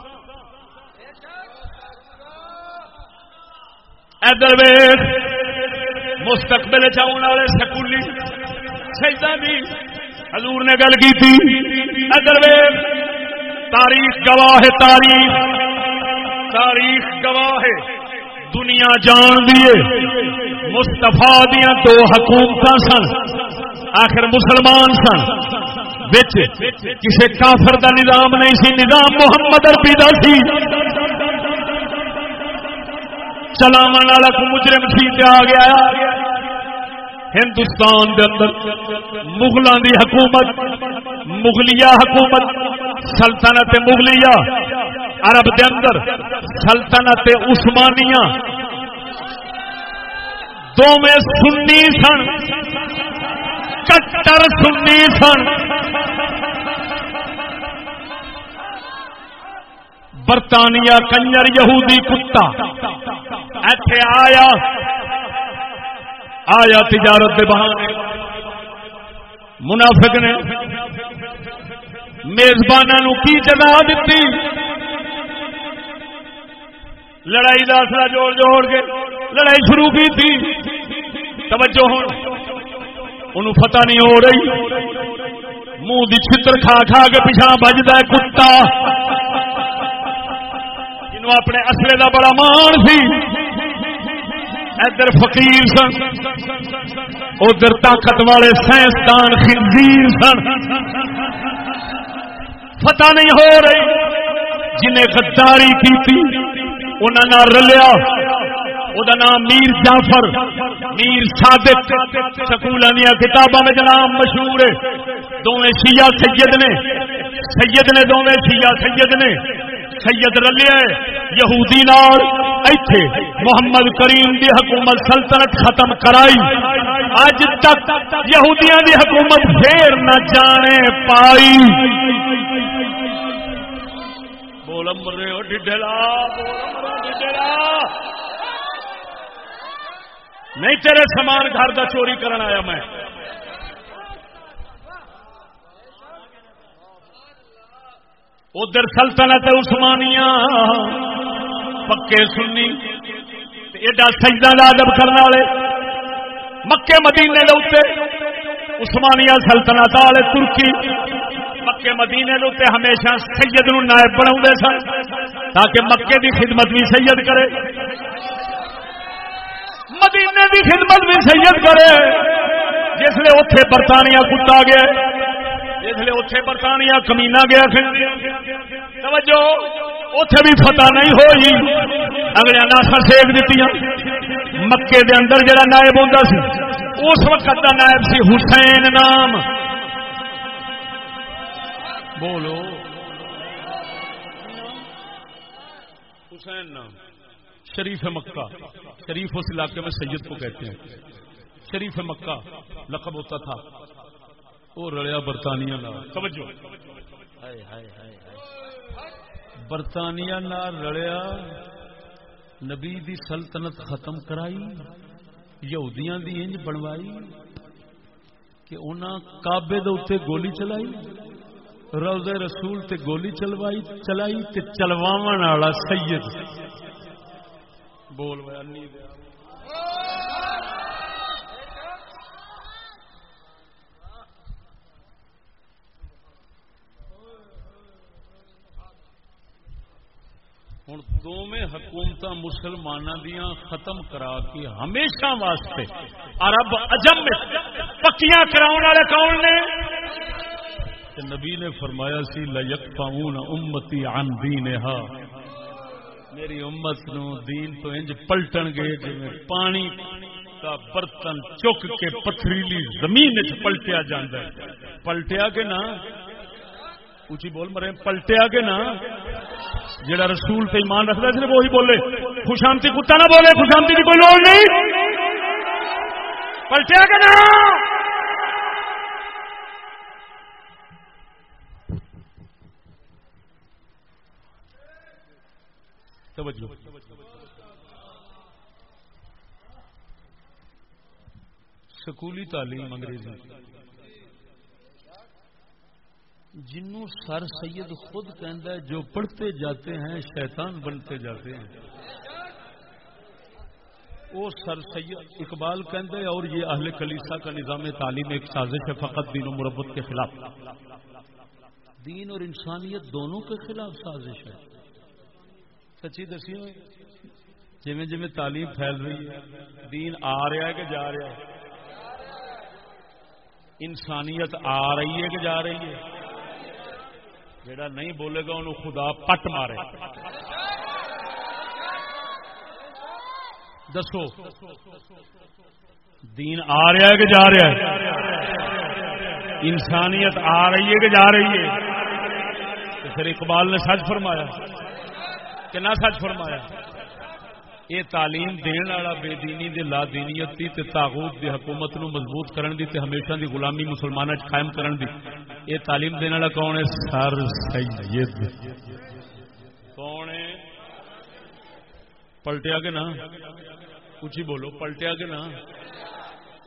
ادر مستقبل چاؤن والے سکولی شہیدان دی حضور نے گل کی تھی ادر تاریخ گواہ ہے، تاریخ تاریخ گواہ ہے۔ دنیا جان دیے مستفا دیا دو حکومت سن۔ آخر مسلمان سن۔ کسی کافر دا نظام نہیں سی، نظام محمد اربی کا سی۔ چلاو والا مجرم سی آ گیا۔ ہندوستان دے اندر مغلوں دی حکومت، مغلیہ حکومت، سلطنت مغلیہ۔ عرب دے اندر، سلطنت عثمانیہ۔ دونوں سنی سن، کٹر سنی سن۔ برطانیہ کنجر یہودی کتا۔ ایتھے آیا آیا تجارت کے بہانے۔ منافق نے میزبانوں کی جگہ دیتی لڑائی کا اصلہ جوڑ جوڑ کے لڑائی شروع کی تھی۔ توجہ ہوں فتح نہیں ہو رہی۔ منہ کی چھتر کھا کھا کے پیچھا بجتا ہے کتا۔ جنوں اپنے اصلے کا بڑا مان سی۔ ادھر فقیر سن، ادھر طاقت والے سائنسدان خنزیر سن۔ فتح نہیں ہو رہی۔ جنہیں غداری کی انہوں نے رلیا۔ نام میر جعفر، میر صادق۔ سکول دیا کتابوں میں جناب مشہور ہے۔ دونوں شیعہ سید نے۔ سید نے دونوں شیعہ سید نے۔ سید رلیا یہودی نال ایتھے محمد کریم دی حکومت سلطنت ختم کرائی۔ اج تک یہودیاں دی حکومت پھر نہ جانے پائی۔ بولم رہے ہو نہیں تیرے سامان گھر کا چوری کرنا آیا میں ادھر سلطنت عثمانیہ پکے سنی ایڈا سجدہ ادب کرنے والے مکے مدینے دے عثمانیہ سلطنت والے ترکی مکے مدینے دے ہمیشہ سید نو نائب بنا سن تاکہ مکے دی خدمت بھی سید کرے۔ مدینے دی خدمت بھی سید کرے۔ جس لیے اتے برطانیہ کتا گیا۔ جس لیے اتے برطانیہ کمینا گیا توجہ اتے بھی فتح نہیں ہوئی۔ اگلے ناسا سیک دیتی مکے دے اندر جڑا نائب ہوتا سی، اس وقت کا نائب سی حسین نام۔ بولو۔ حسین نام۔ شریف مکہ۔ شریف اس علاقے میں سید کو کہتے ہیں۔ شریف مکہ۔ لقب ہوتا تھا۔ وہ رڑیا برطانیہ توجہ۔ برطانیہ نہ رڑیا نبی دی سلطنت ختم کرائی۔ یہودیاں دی انج بنوائی۔ کہ انہاں کعبے دے اوتے گولی چلائی۔ روزے رسول تے گولی چلوائی، چلائی تے چلواون والا سید۔ بول ہوں دونوں حکومت مسلمان دیا ختم کرا کے ہمیشہ واسطے عرب اجم پکیاں کراؤ والے کون نے؟ کہ نبی نے فرمایا سی لک پاؤن امتی عن دینہا۔ میری امت نو دین تو انج پلٹن گے جی پانی کا برتن چک کے پتھریلی زمین پلٹیا جاندہ ہے۔ پلٹیا کہ نہ؟ اچھی بول مرے، پلٹیا کے نا جڑا رسول سے ایمان رکھتا صرف وہی بولے۔ خوشامتی کتا نہ بولے، خوشامتی کی کوئی لوڑ نہیں۔ پلٹیا کے نا سکولی تعلیم انگریزی۔ جنوں سر سید خود کہندا ہے، جو پڑھتے جاتے ہیں، شیطان بنتے جاتے ہیں۔ وہ سر سید اقبال کہندا ہے، اور یہ اہل کلیسا کا نظام تعلیم ایک سازش ہے، فقط دین و مربت کے خلاف۔ دین اور انسانیت دونوں کے خلاف سازش ہے۔ سچی دسی جی جی تعلیم پھیل رہی ہے، دین آ رہا ہے کہ جا رہا ہے؟ انسانیت آ رہی ہے کہ جا رہی ہے؟ جڑا نہیں بولے گا، انہوں خدا پٹ مارے دسو، دین آ رہا ہے کہ جا رہا ہے؟ انسانیت آ رہی ہے کہ جا رہی ہے؟ پھر اقبال نے سچ فرمایا۔ کہ نہ سچ فرمایا۔ یہ تعلیم دین والا بے دینی دے لا دینیت دی تے تاغوت دی حکومت نو مضبوط کرن دی تے ہمیشہ دی غلامی مسلمانوں قائم کرن دی۔ یہ تعلیم دینے والا کون ہے؟ سر سید۔ کون ہے؟ پلٹیا کے نا کچھ ہی بولو، پلٹیا کے نا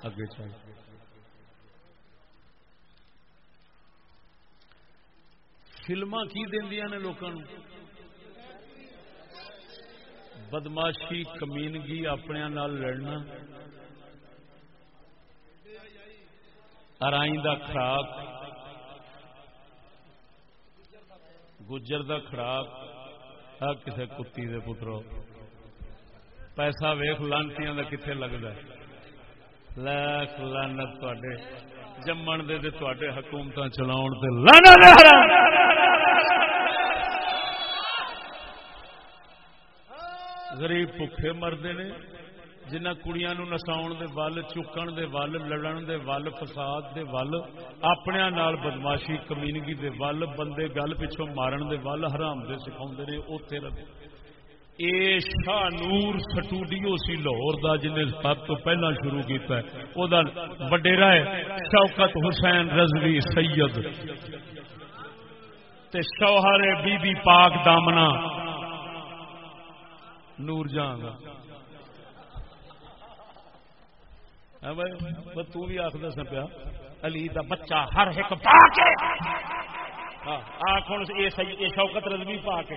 اگے چل۔ فلما کی دیا نے لوگوں بدماشی کمینگی اپنے لڑنا۔ ارائی کا خوراک گجر کا خوراک کسی کتی دے پترو۔ پیسہ ویخ لانتیاں کا کتنے لگتا لکھ لانت تے جمن دے تے حکومت چلاؤ غریب بھوکے مرد نے جنہ کڑیاں نو نساؤ دے ول چکن دے ول لڑن دے ول فساد دے ول اپنے نال بدماشی کمینگی دے ول بندے گل پچھوں مارن دے ول حرام دے سکھاؤ نے اوتے رکھ اے شاہ نور سٹوڈیو سی لاہور دا جن سب تو پہلا شروع کیتا ہے او دا وڈیرا ہے شوکت حسین رضوی سید تے شوہر بی بی پاک دامنا نور جہاں گا تو بھی آخر سا پیا، علی دا بچہ ہر ایک پا کے۔ ہاں، آخ یہ شوکت رضوی پا کے۔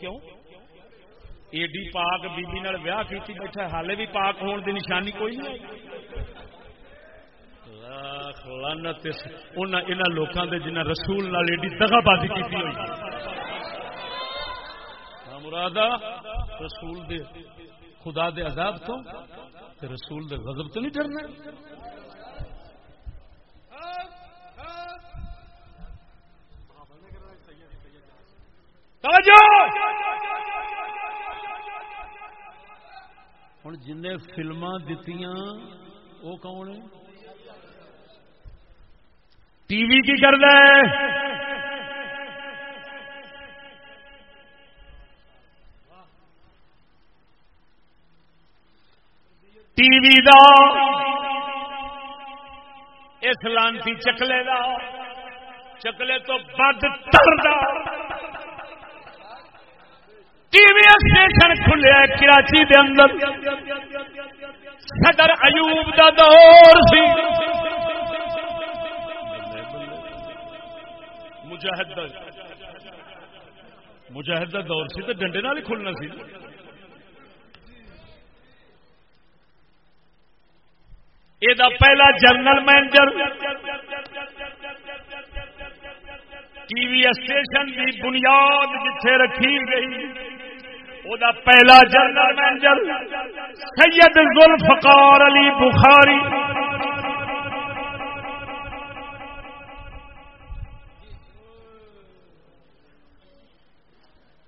کیوں؟ ایڈی پاک بیبی نال ویاہ کیتی بیٹھا حالے بھی پاک ہون دی نشانی کوئی نہیں ان لوگوں کے جنہیں رسول نال ایڈی دگا بازی کی ہوئی۔ مرادہ رسول دے، خدا دے عذاب تو تے رسول دے غضب تو نہیں ڈرنا۔ ہوں جن فلما دتیاں، وہ کون ہے ٹی وی کی کر ٹی وی دا، اس لانتی چکلے دا، چکلے تو بد تر ٹی وی اسٹیشن کھلیا کراچی دے اندر۔ صدر ایوب دا دور سی۔ مجاہد مجاہد دا دور سی تو ڈنڈے نال ہی کھلنا سی۔ یہ پہلا general manager T V station کی بنیاد جتھے رکھی گئی وہ پہلا جنرل مینیجر سید ذوالفقار علی بخاری۔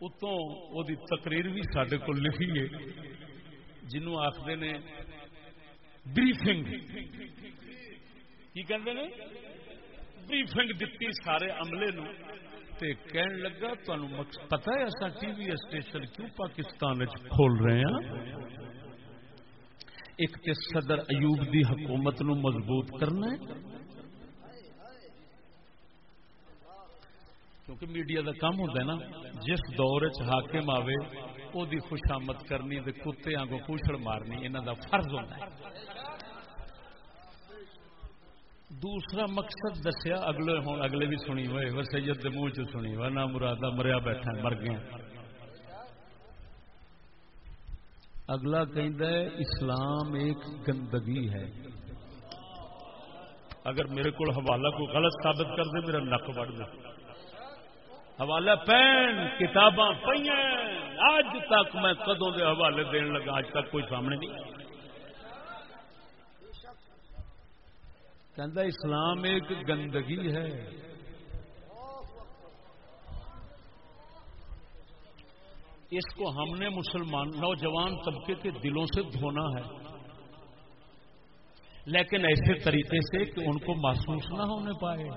اتوں وہ تقریر بھی سڈے کو لکھی ہے، جنوں آخر نے بریفنگ کی کہتے ہیں بریفنگ دیتی سارے عملے نو۔ تے کہن لگا تمہیں پتا ہے ایسا ٹی وی اسٹیشن کیوں پاکستان کھول رہے ہیں ایک تے صدر ایوب دی حکومت نو مضبوط کرنا ہے۔ کیونکہ میڈیا دا کام ہوتا ہے نا، جس دور چ حاکم آوے او دی خوشامد کرنی تے کتے آنگو پوچھڑ مارنی، انہاں دا فرض ہوتا ہے۔ دوسرا مقصد دسیا، اگلے ہوں اگلے بھی سنی، ہوئے وہ سید منہ چ سنی ہوا نہ مرادہ مریا بیٹھا مر گیا۔ اگلا کہ اسلام ایک گندگی ہے۔ اگر میرے کو حوالہ کو غلط ثابت کر دے، میرا نک بڑھ دے حوالہ پین، کتاباں پہ آج تک میں کدوں کے حوالے دین لگا، آج تک کوئی سامنے نہیں۔ کہ اسلام ایک گندگی ہے۔ اس کو ہم نے مسلمان، نوجوان طبقے کے دلوں سے دھونا ہے۔ لیکن ایسے طریقے سے کہ ان کو محسوس نہ ہونے پائے۔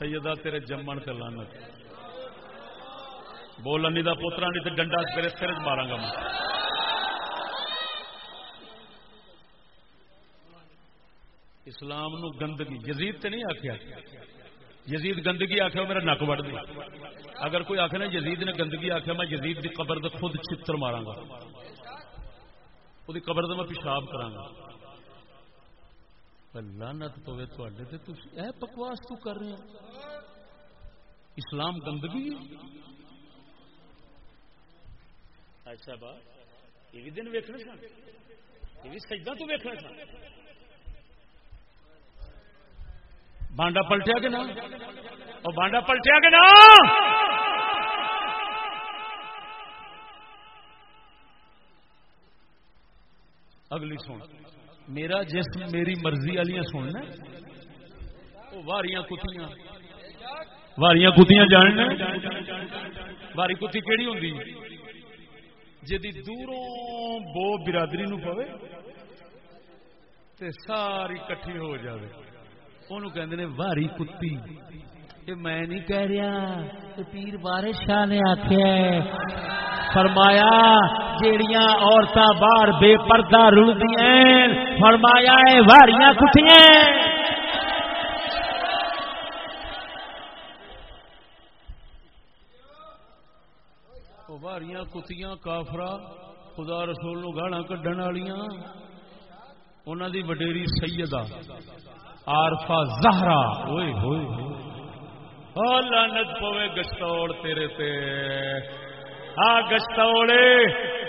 سیدہ تیرے جمن سے لانت بولنی کا پوترا نہیں تو ڈنڈا تیرے سر مارا گا میں۔ اسلام نو گندگی، یزید تے نہیں آخیا یزید گندگی آخیا میرا نک وڈ دیا اگر کوئی آخر نا یزید نے گندگی آخیا میں یزید دی قبر دے خود چتر مارا گا۔ وہ قبر دے میں پیشاب کرا گا۔ لانت پوے تے اے بکواس تو کر رہے ہیں اسلام گندگی اچھا با، یہ بھی دن ویکنے سن یہ بھی سجدہ تو ویکنا سن بانڈا پلٹیا کہ نا اور بانڈا پلٹیا کہ نا اگلی سن۔ میرا جسم میری مرضی والی سننا واریاں کتیاں واریاں کتیاں جاننا واری کتی کہڑی ہوں جی دوروں بو برادری نو پوے تے ساری کٹھی ہو جاوے۔ کہ واری کتی۔ میں نہیں کہہ رہا پیر بارش شاہ نے آخیا فرمایا، جیڑیاں عورتیں باہر بے پردہ رلدی فرمایا واریاں کٹیاں واریاں کتیاں کافرا خدا رسول نو گالا کھڈن والیاں۔ انہوں دی وڈیری سیدہ آرفا زہرا۔ ہوئے ہوئے۔ لانت پوے گشتوڑ تیرے تے۔ آ گشتوڑے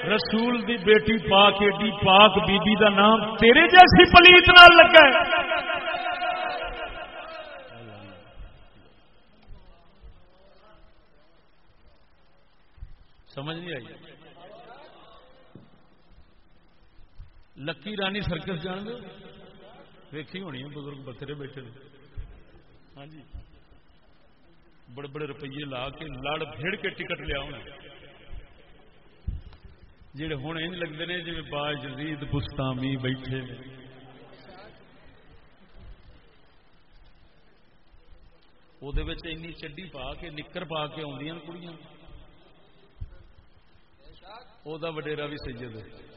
رسول دی بیٹی پاک، ایڈی پاک بی بی دا نام تیرے جیسی پلیت نہ لگا سمجھ نہیں آئی؟ لکی رانی سرکس جان دو ویکھی ہونی ہے بزرگ بتھیرے بیٹھے ہاں جی۔ بڑے بڑے روپیے لا کے لڑ بھیڑ کے ٹکٹ لیا ہونا جہے ہوں یہ لگتے ہیں جی با جزید بستامی بیٹھے وہ چڈی پا کے، نکر پا کے آدی کڑیاں۔ وہ وڈیرا بھی سید۔ ہے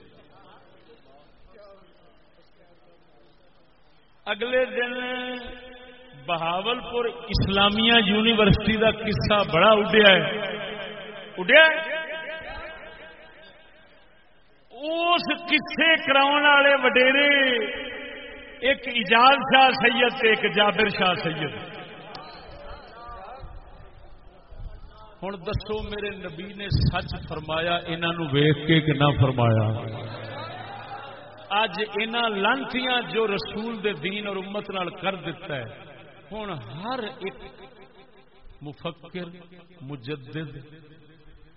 اگلے دن بہاول پور اسلامیہ یونیورسٹی کا قصہ بڑا اڈیا ہے۔ اڈیا اس کسے کراؤ والے وڈیرے، ایک ایجاد شاہ سید تے ایک جابر شاہ سید۔ ہوں دسو میرے نبی نے سچ فرمایا انہوں ویخ کے کہ نہ فرمایا۔ اج ان لانتیاں جو رسول دے دین اور امت نال کر دیتا ہے ہوں ہر ایک مفکر، مجدد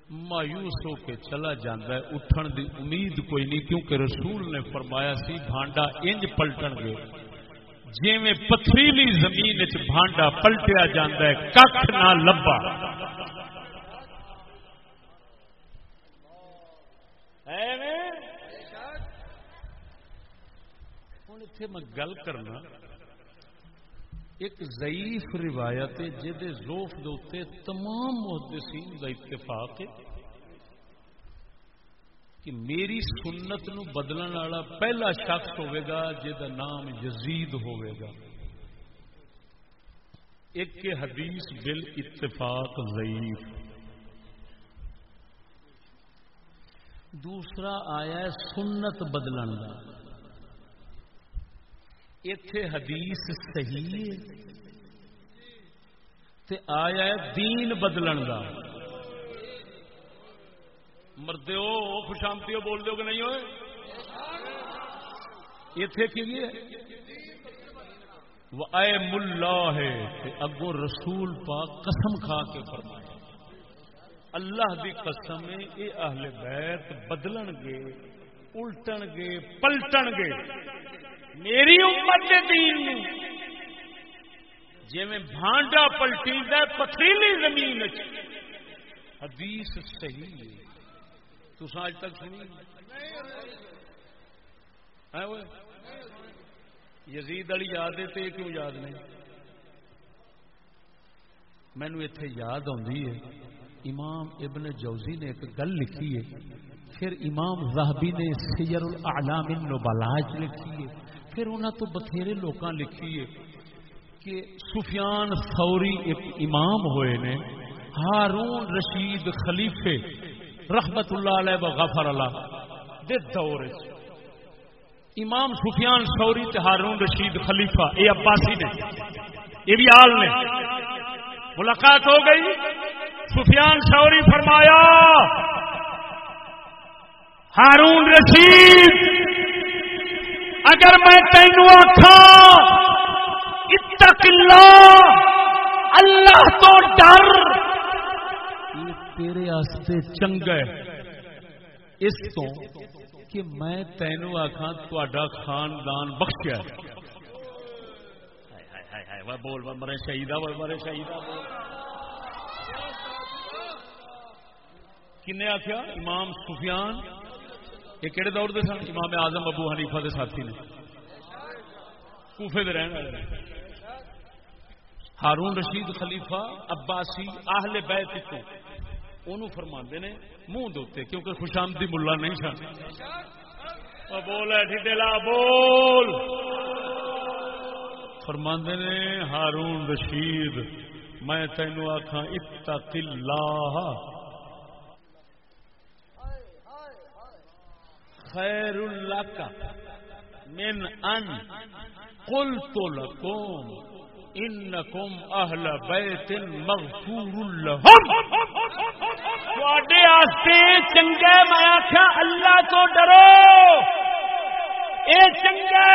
مایوس ہو کے چلا جاتا ہے، اٹھن دی امید کوئی نہیں، کیونکہ رسول نے فرمایا سی، بھانڈا انج پلٹن گے۔ جی میں پتھریلی زمین بھانڈا پلٹیا جاتا ہے کھ نہ لبا اتے میں گل کرنا۔ ایک ضعیف روایت جہد زوف دے تمام محدثین کا اتفاق ہے کہ میری سنت نو بدلن والا پہلا شخص ہوئے گا جہد نام یزید ہوئے گا۔ ایک حدیث بل اتفاق ضعیف۔ دوسرا آیا ہے سنت بدلن کا اتے حدیث صحیح تے آیا ہے دین بدلن کا مرد ہو خوشامتی ہو، بول دو کہ نہیں ہوئے؟ اتے کی وہ اے ملا ہے اگو رسول پاک قسم کھا کے فرمایا اللہ دی قسم یہ اہل بیت بدلن گے، الٹن گے، پلٹن گے۔ میری امت کے دین جی میں بھانڈا پلٹی پتھریلی زمین حدیث صحیح ہے۔ تو آج تک سنی ہاں یزید والی یاد ہے تو کیوں یاد نہیں؟ مینو اتے یاد آئی ہے۔ امام ابن جوزی نے ایک گل لکھی ہے۔ پھر امام زہبی نے سیر الاعلام النبلاج لکھی ہے۔ پھر انہوں تو بتھیرے لوگ لکھی ہے کہ سفیان سوری ایک امام ہوئے نے، ہارون رشید خلیفے رحمت اللہ علیہ غفر اللہ دے دور امام سفیان سوری تے ہارون رشید خلیفہ، اے عباسی نے یہ بھی آل نے۔ ملاقات ہو گئی، سفیان سوری فرمایا، ہارون رشید اگر میں تینوں آخا اتق اللہ اللہ تو ڈر۔ تیرے آستے چنگا اس تو کہ میں تینوں آخا تا خاندان بخشیا بول مرے شہید مرے شہید کن آخیا امام سفیان یہ کہڑے دور دے سن؟ امام آزم ابو حنیفہ دے ساتھی نے۔ کوفے دے رہن والے ہارون رشید خلیفہ عباسی آہل بیت کو انہوں فرما نے منہ دوتے کیونکہ خوشامدی ملا نہیں سن۔ بول ڈیلا بول۔ فرماندے نے، ہارون رشید، میں تینوں آخا اتق اللہ۔ خیر اللہ کا من ان قلت لکم انکم اہل بیت مغفور لہم۔ تواڈے واسطے چنگے میں آکھیا، اللہ تو ڈرو۔ اے چنگے،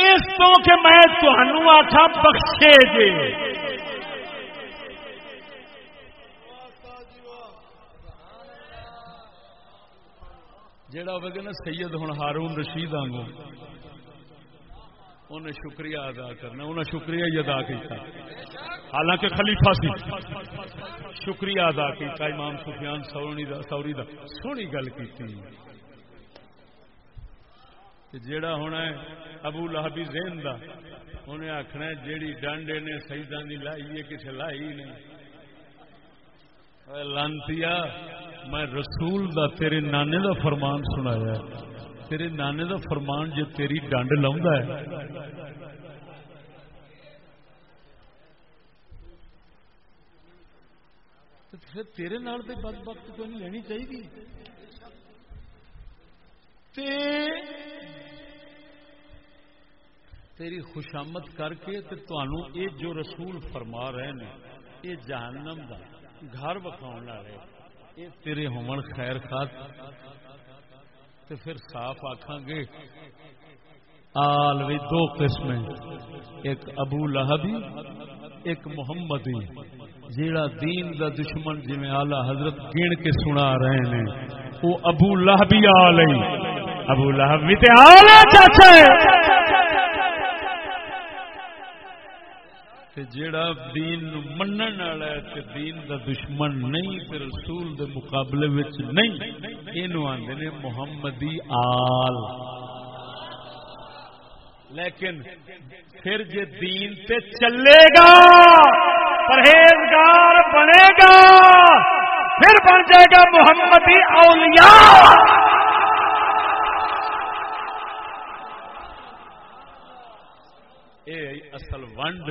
اس تو کہ میں تہنوں آکھا بخشے جے جڑا ہوگا نا سید ہوں ہارون رشید آنگو انہیں شکریہ ادا کرنا، انہیں شکریہ ہی ادا کیتا۔ حالانکہ خلیفہ سی۔ شکریہ ادا کیتا امام سفیان سوری دا سوری دا۔ سونی گل کی جیڑا ہونا ہے ابو لہبی زین دا، انہیں آخنا جیڑی ڈانڈے نے سیدان دی لائی ہے کسی لائی نہیں۔ لانتی میں رسول دا تیرے نانے دا فرمان سنایا تیرے نانے دا فرمان جو تیری ڈنڈ لا پھر تیرے نال تے بد وقت تو نہیں لینی چاہیے تیری خوشامد کر کے تے جو رسول فرما رہے ہیں یہ جہنم دا گھر بکھاؤ والے۔ یہ تیرے ہومن خیر خات تو پھر صاف آخان گے۔ آل بھی دو قسم ایک ابو لہبی، ایک محمدی۔ جیڑا دین دا دشمن جی میں آلہ حضرت گن کے سنا رہے ہیں وہ ابو لہبی آل ابو لہبی تے آلہ چاچے تے جیڑا دین منن والا ہے تے دین دا دشمن نہیں، تے رسول دے مقابلے وچ نہیں۔ اینو آندے نے محمدی آل۔ لیکن پھر جے دین تے چلے گا، پرہیزگار بنے گا، پھر بن جائے گا محمدی اولیاء۔ اے اصل ونڈ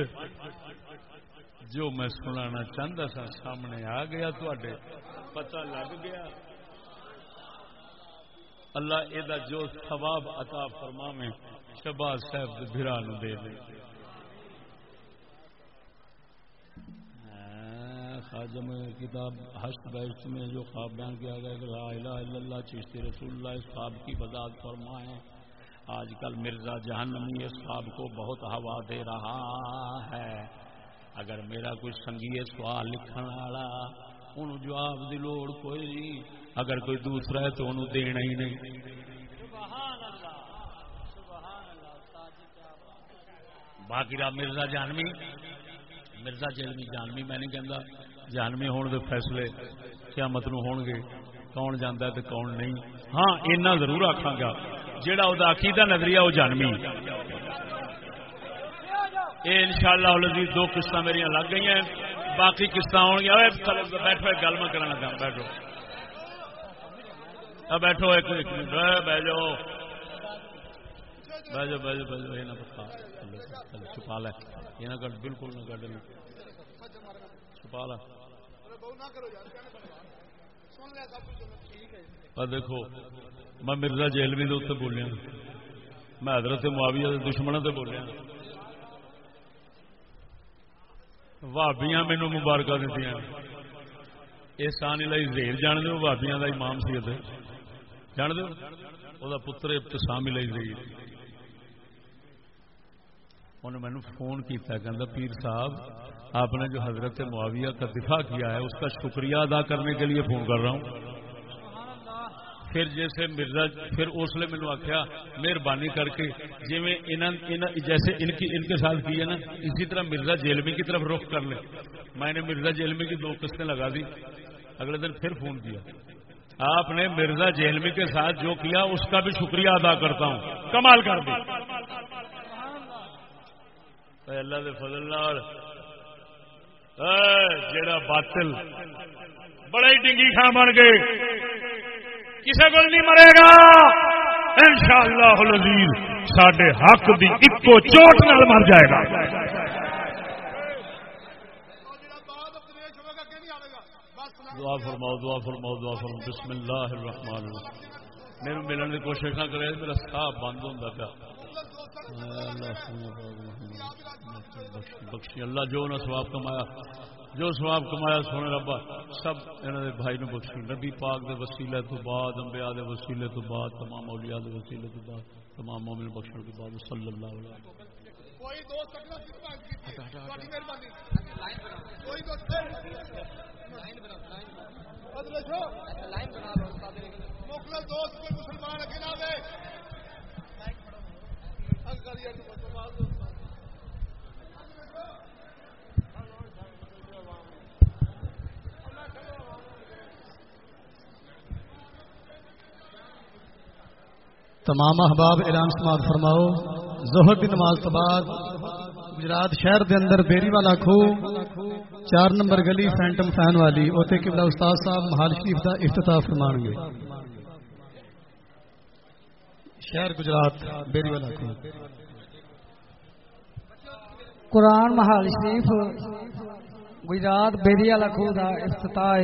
جو میں سنانا چاہتا سا، سامنے آ گیا تھے پتہ لگ گیا۔ اللہ یہ جو ثواب عطا فرما میں شباز صاحب بھرا نو دے دے۔ ہاں، خاجم کتاب ہست بیشت میں جو خواب بیان کیا گیا کہ لا الہ الا اللہ، چشتی رسول اللہ، اس خواب کی بذات فرمائے۔ آج کل مرزا جہنمی اس خواب کو بہت ہوا دے رہا ہے۔ اگر میرا کوئی سنگی سوال لکھن والا ان جواب دی لوڑ کوئی نہیں۔ اگر کوئی دوسرا ہے تو انہوں دینا ہی نہیں۔ باقی رہا مرزا جانوی مرزا جلمی جانوی میں نہیں کہتا جانوی ہون دے فیصلے کیا مطلب ہون گے کون جانا ہے تو کون نہیں؟ ہاں اینا ضرور آخا گا۔ جہاں وہ عقیدہ نظریہ وہ جانوی یہ ان شاء دو قسط میری لگ گئی ہیں باقی قسط آن گیا بیٹھو، ایک گل میں کرنا لگا بیٹھو۔ اب بیٹھو، ایک ایک منٹ۔ بہ جاؤ۔ بہ جاؤ بہ جاؤ بہ جاؤ۔ یہ نہ چھپا لے۔ یہ نہ کٹ بالکل نہ کٹ چھپا لا دیکھو، میں مرزا جیلوی کے اتنے بولیا۔ میں حضرت معاویہ دے دشمنوں سے بولیا۔ بھابیاں مینو مبارک دیتی احسان لائی زیر جان دو بھابیاں کا امام سی جان دو وہ پتر ابتسام لائی زیر۔ انہوں نے فون کیا کہ پیر صاحب، آپ نے جو حضرت معاویہ کا دفاع کیا ہے، اس کا شکریہ ادا کرنے کے لیے فون کر رہا ہوں۔ پھر جیسے مرزا، پھر اس لیے مینو آخیا مہربانی کر کے جی جیسے ان کی، ان کے ساتھ کی ہے نا، اسی طرح مرزا جیلمی کی طرف رخ کر لے۔ میں نے مرزا جیلمی کی دو قسطیں لگا دی۔ اگلے دن پھر فون کیا۔ آپ نے مرزا جیلمی کے ساتھ جو کیا، اس کا بھی شکریہ ادا کرتا ہوں۔ کمال کر دیا اللہ دے فضل جڑا باطل بڑے ڈنگی خاں بن گئے۔ کسی کو نہیں مرے گا۔ ان شاء اللہ سڈے حق کی ایکو چوٹ نال مر جائے گا۔ دعا فرماؤ دعا فرماؤ دعا فرماؤ۔ بسم اللہ الرحمن الرحیم۔ میرے ملن کی کوشش نہ کرے، میرا سا بند ہوتا پیا۔ بخشی اللہ جو نہ سواب کمایا جو سواب کمایا سونے ربا سب انہوں نے بھائی نے بخشی۔ نبی پاک دے وسیلے تو بعد انبیاء دے وسیلے تو بعد تمام اولیاء دے وسیلے تو بعد تمام مومن بخشن کے بعد صلی اللہ علیہ وسلم۔ کوئی دوست کوئی دوست مسلمان تمام احباب اعلان سماعت فرماؤ، ظہر کی نماز تو بعد گجرات شہر دے اندر بیری والا کھو، چار نمبر گلی فینٹم فین والی، اوتے قبلہ استاد صاحب محال شریف کا افتتاح فرمان گے شہر گجرات بیری والا قرآن محال شریف گجرات بیری والا کھو کا افتتاح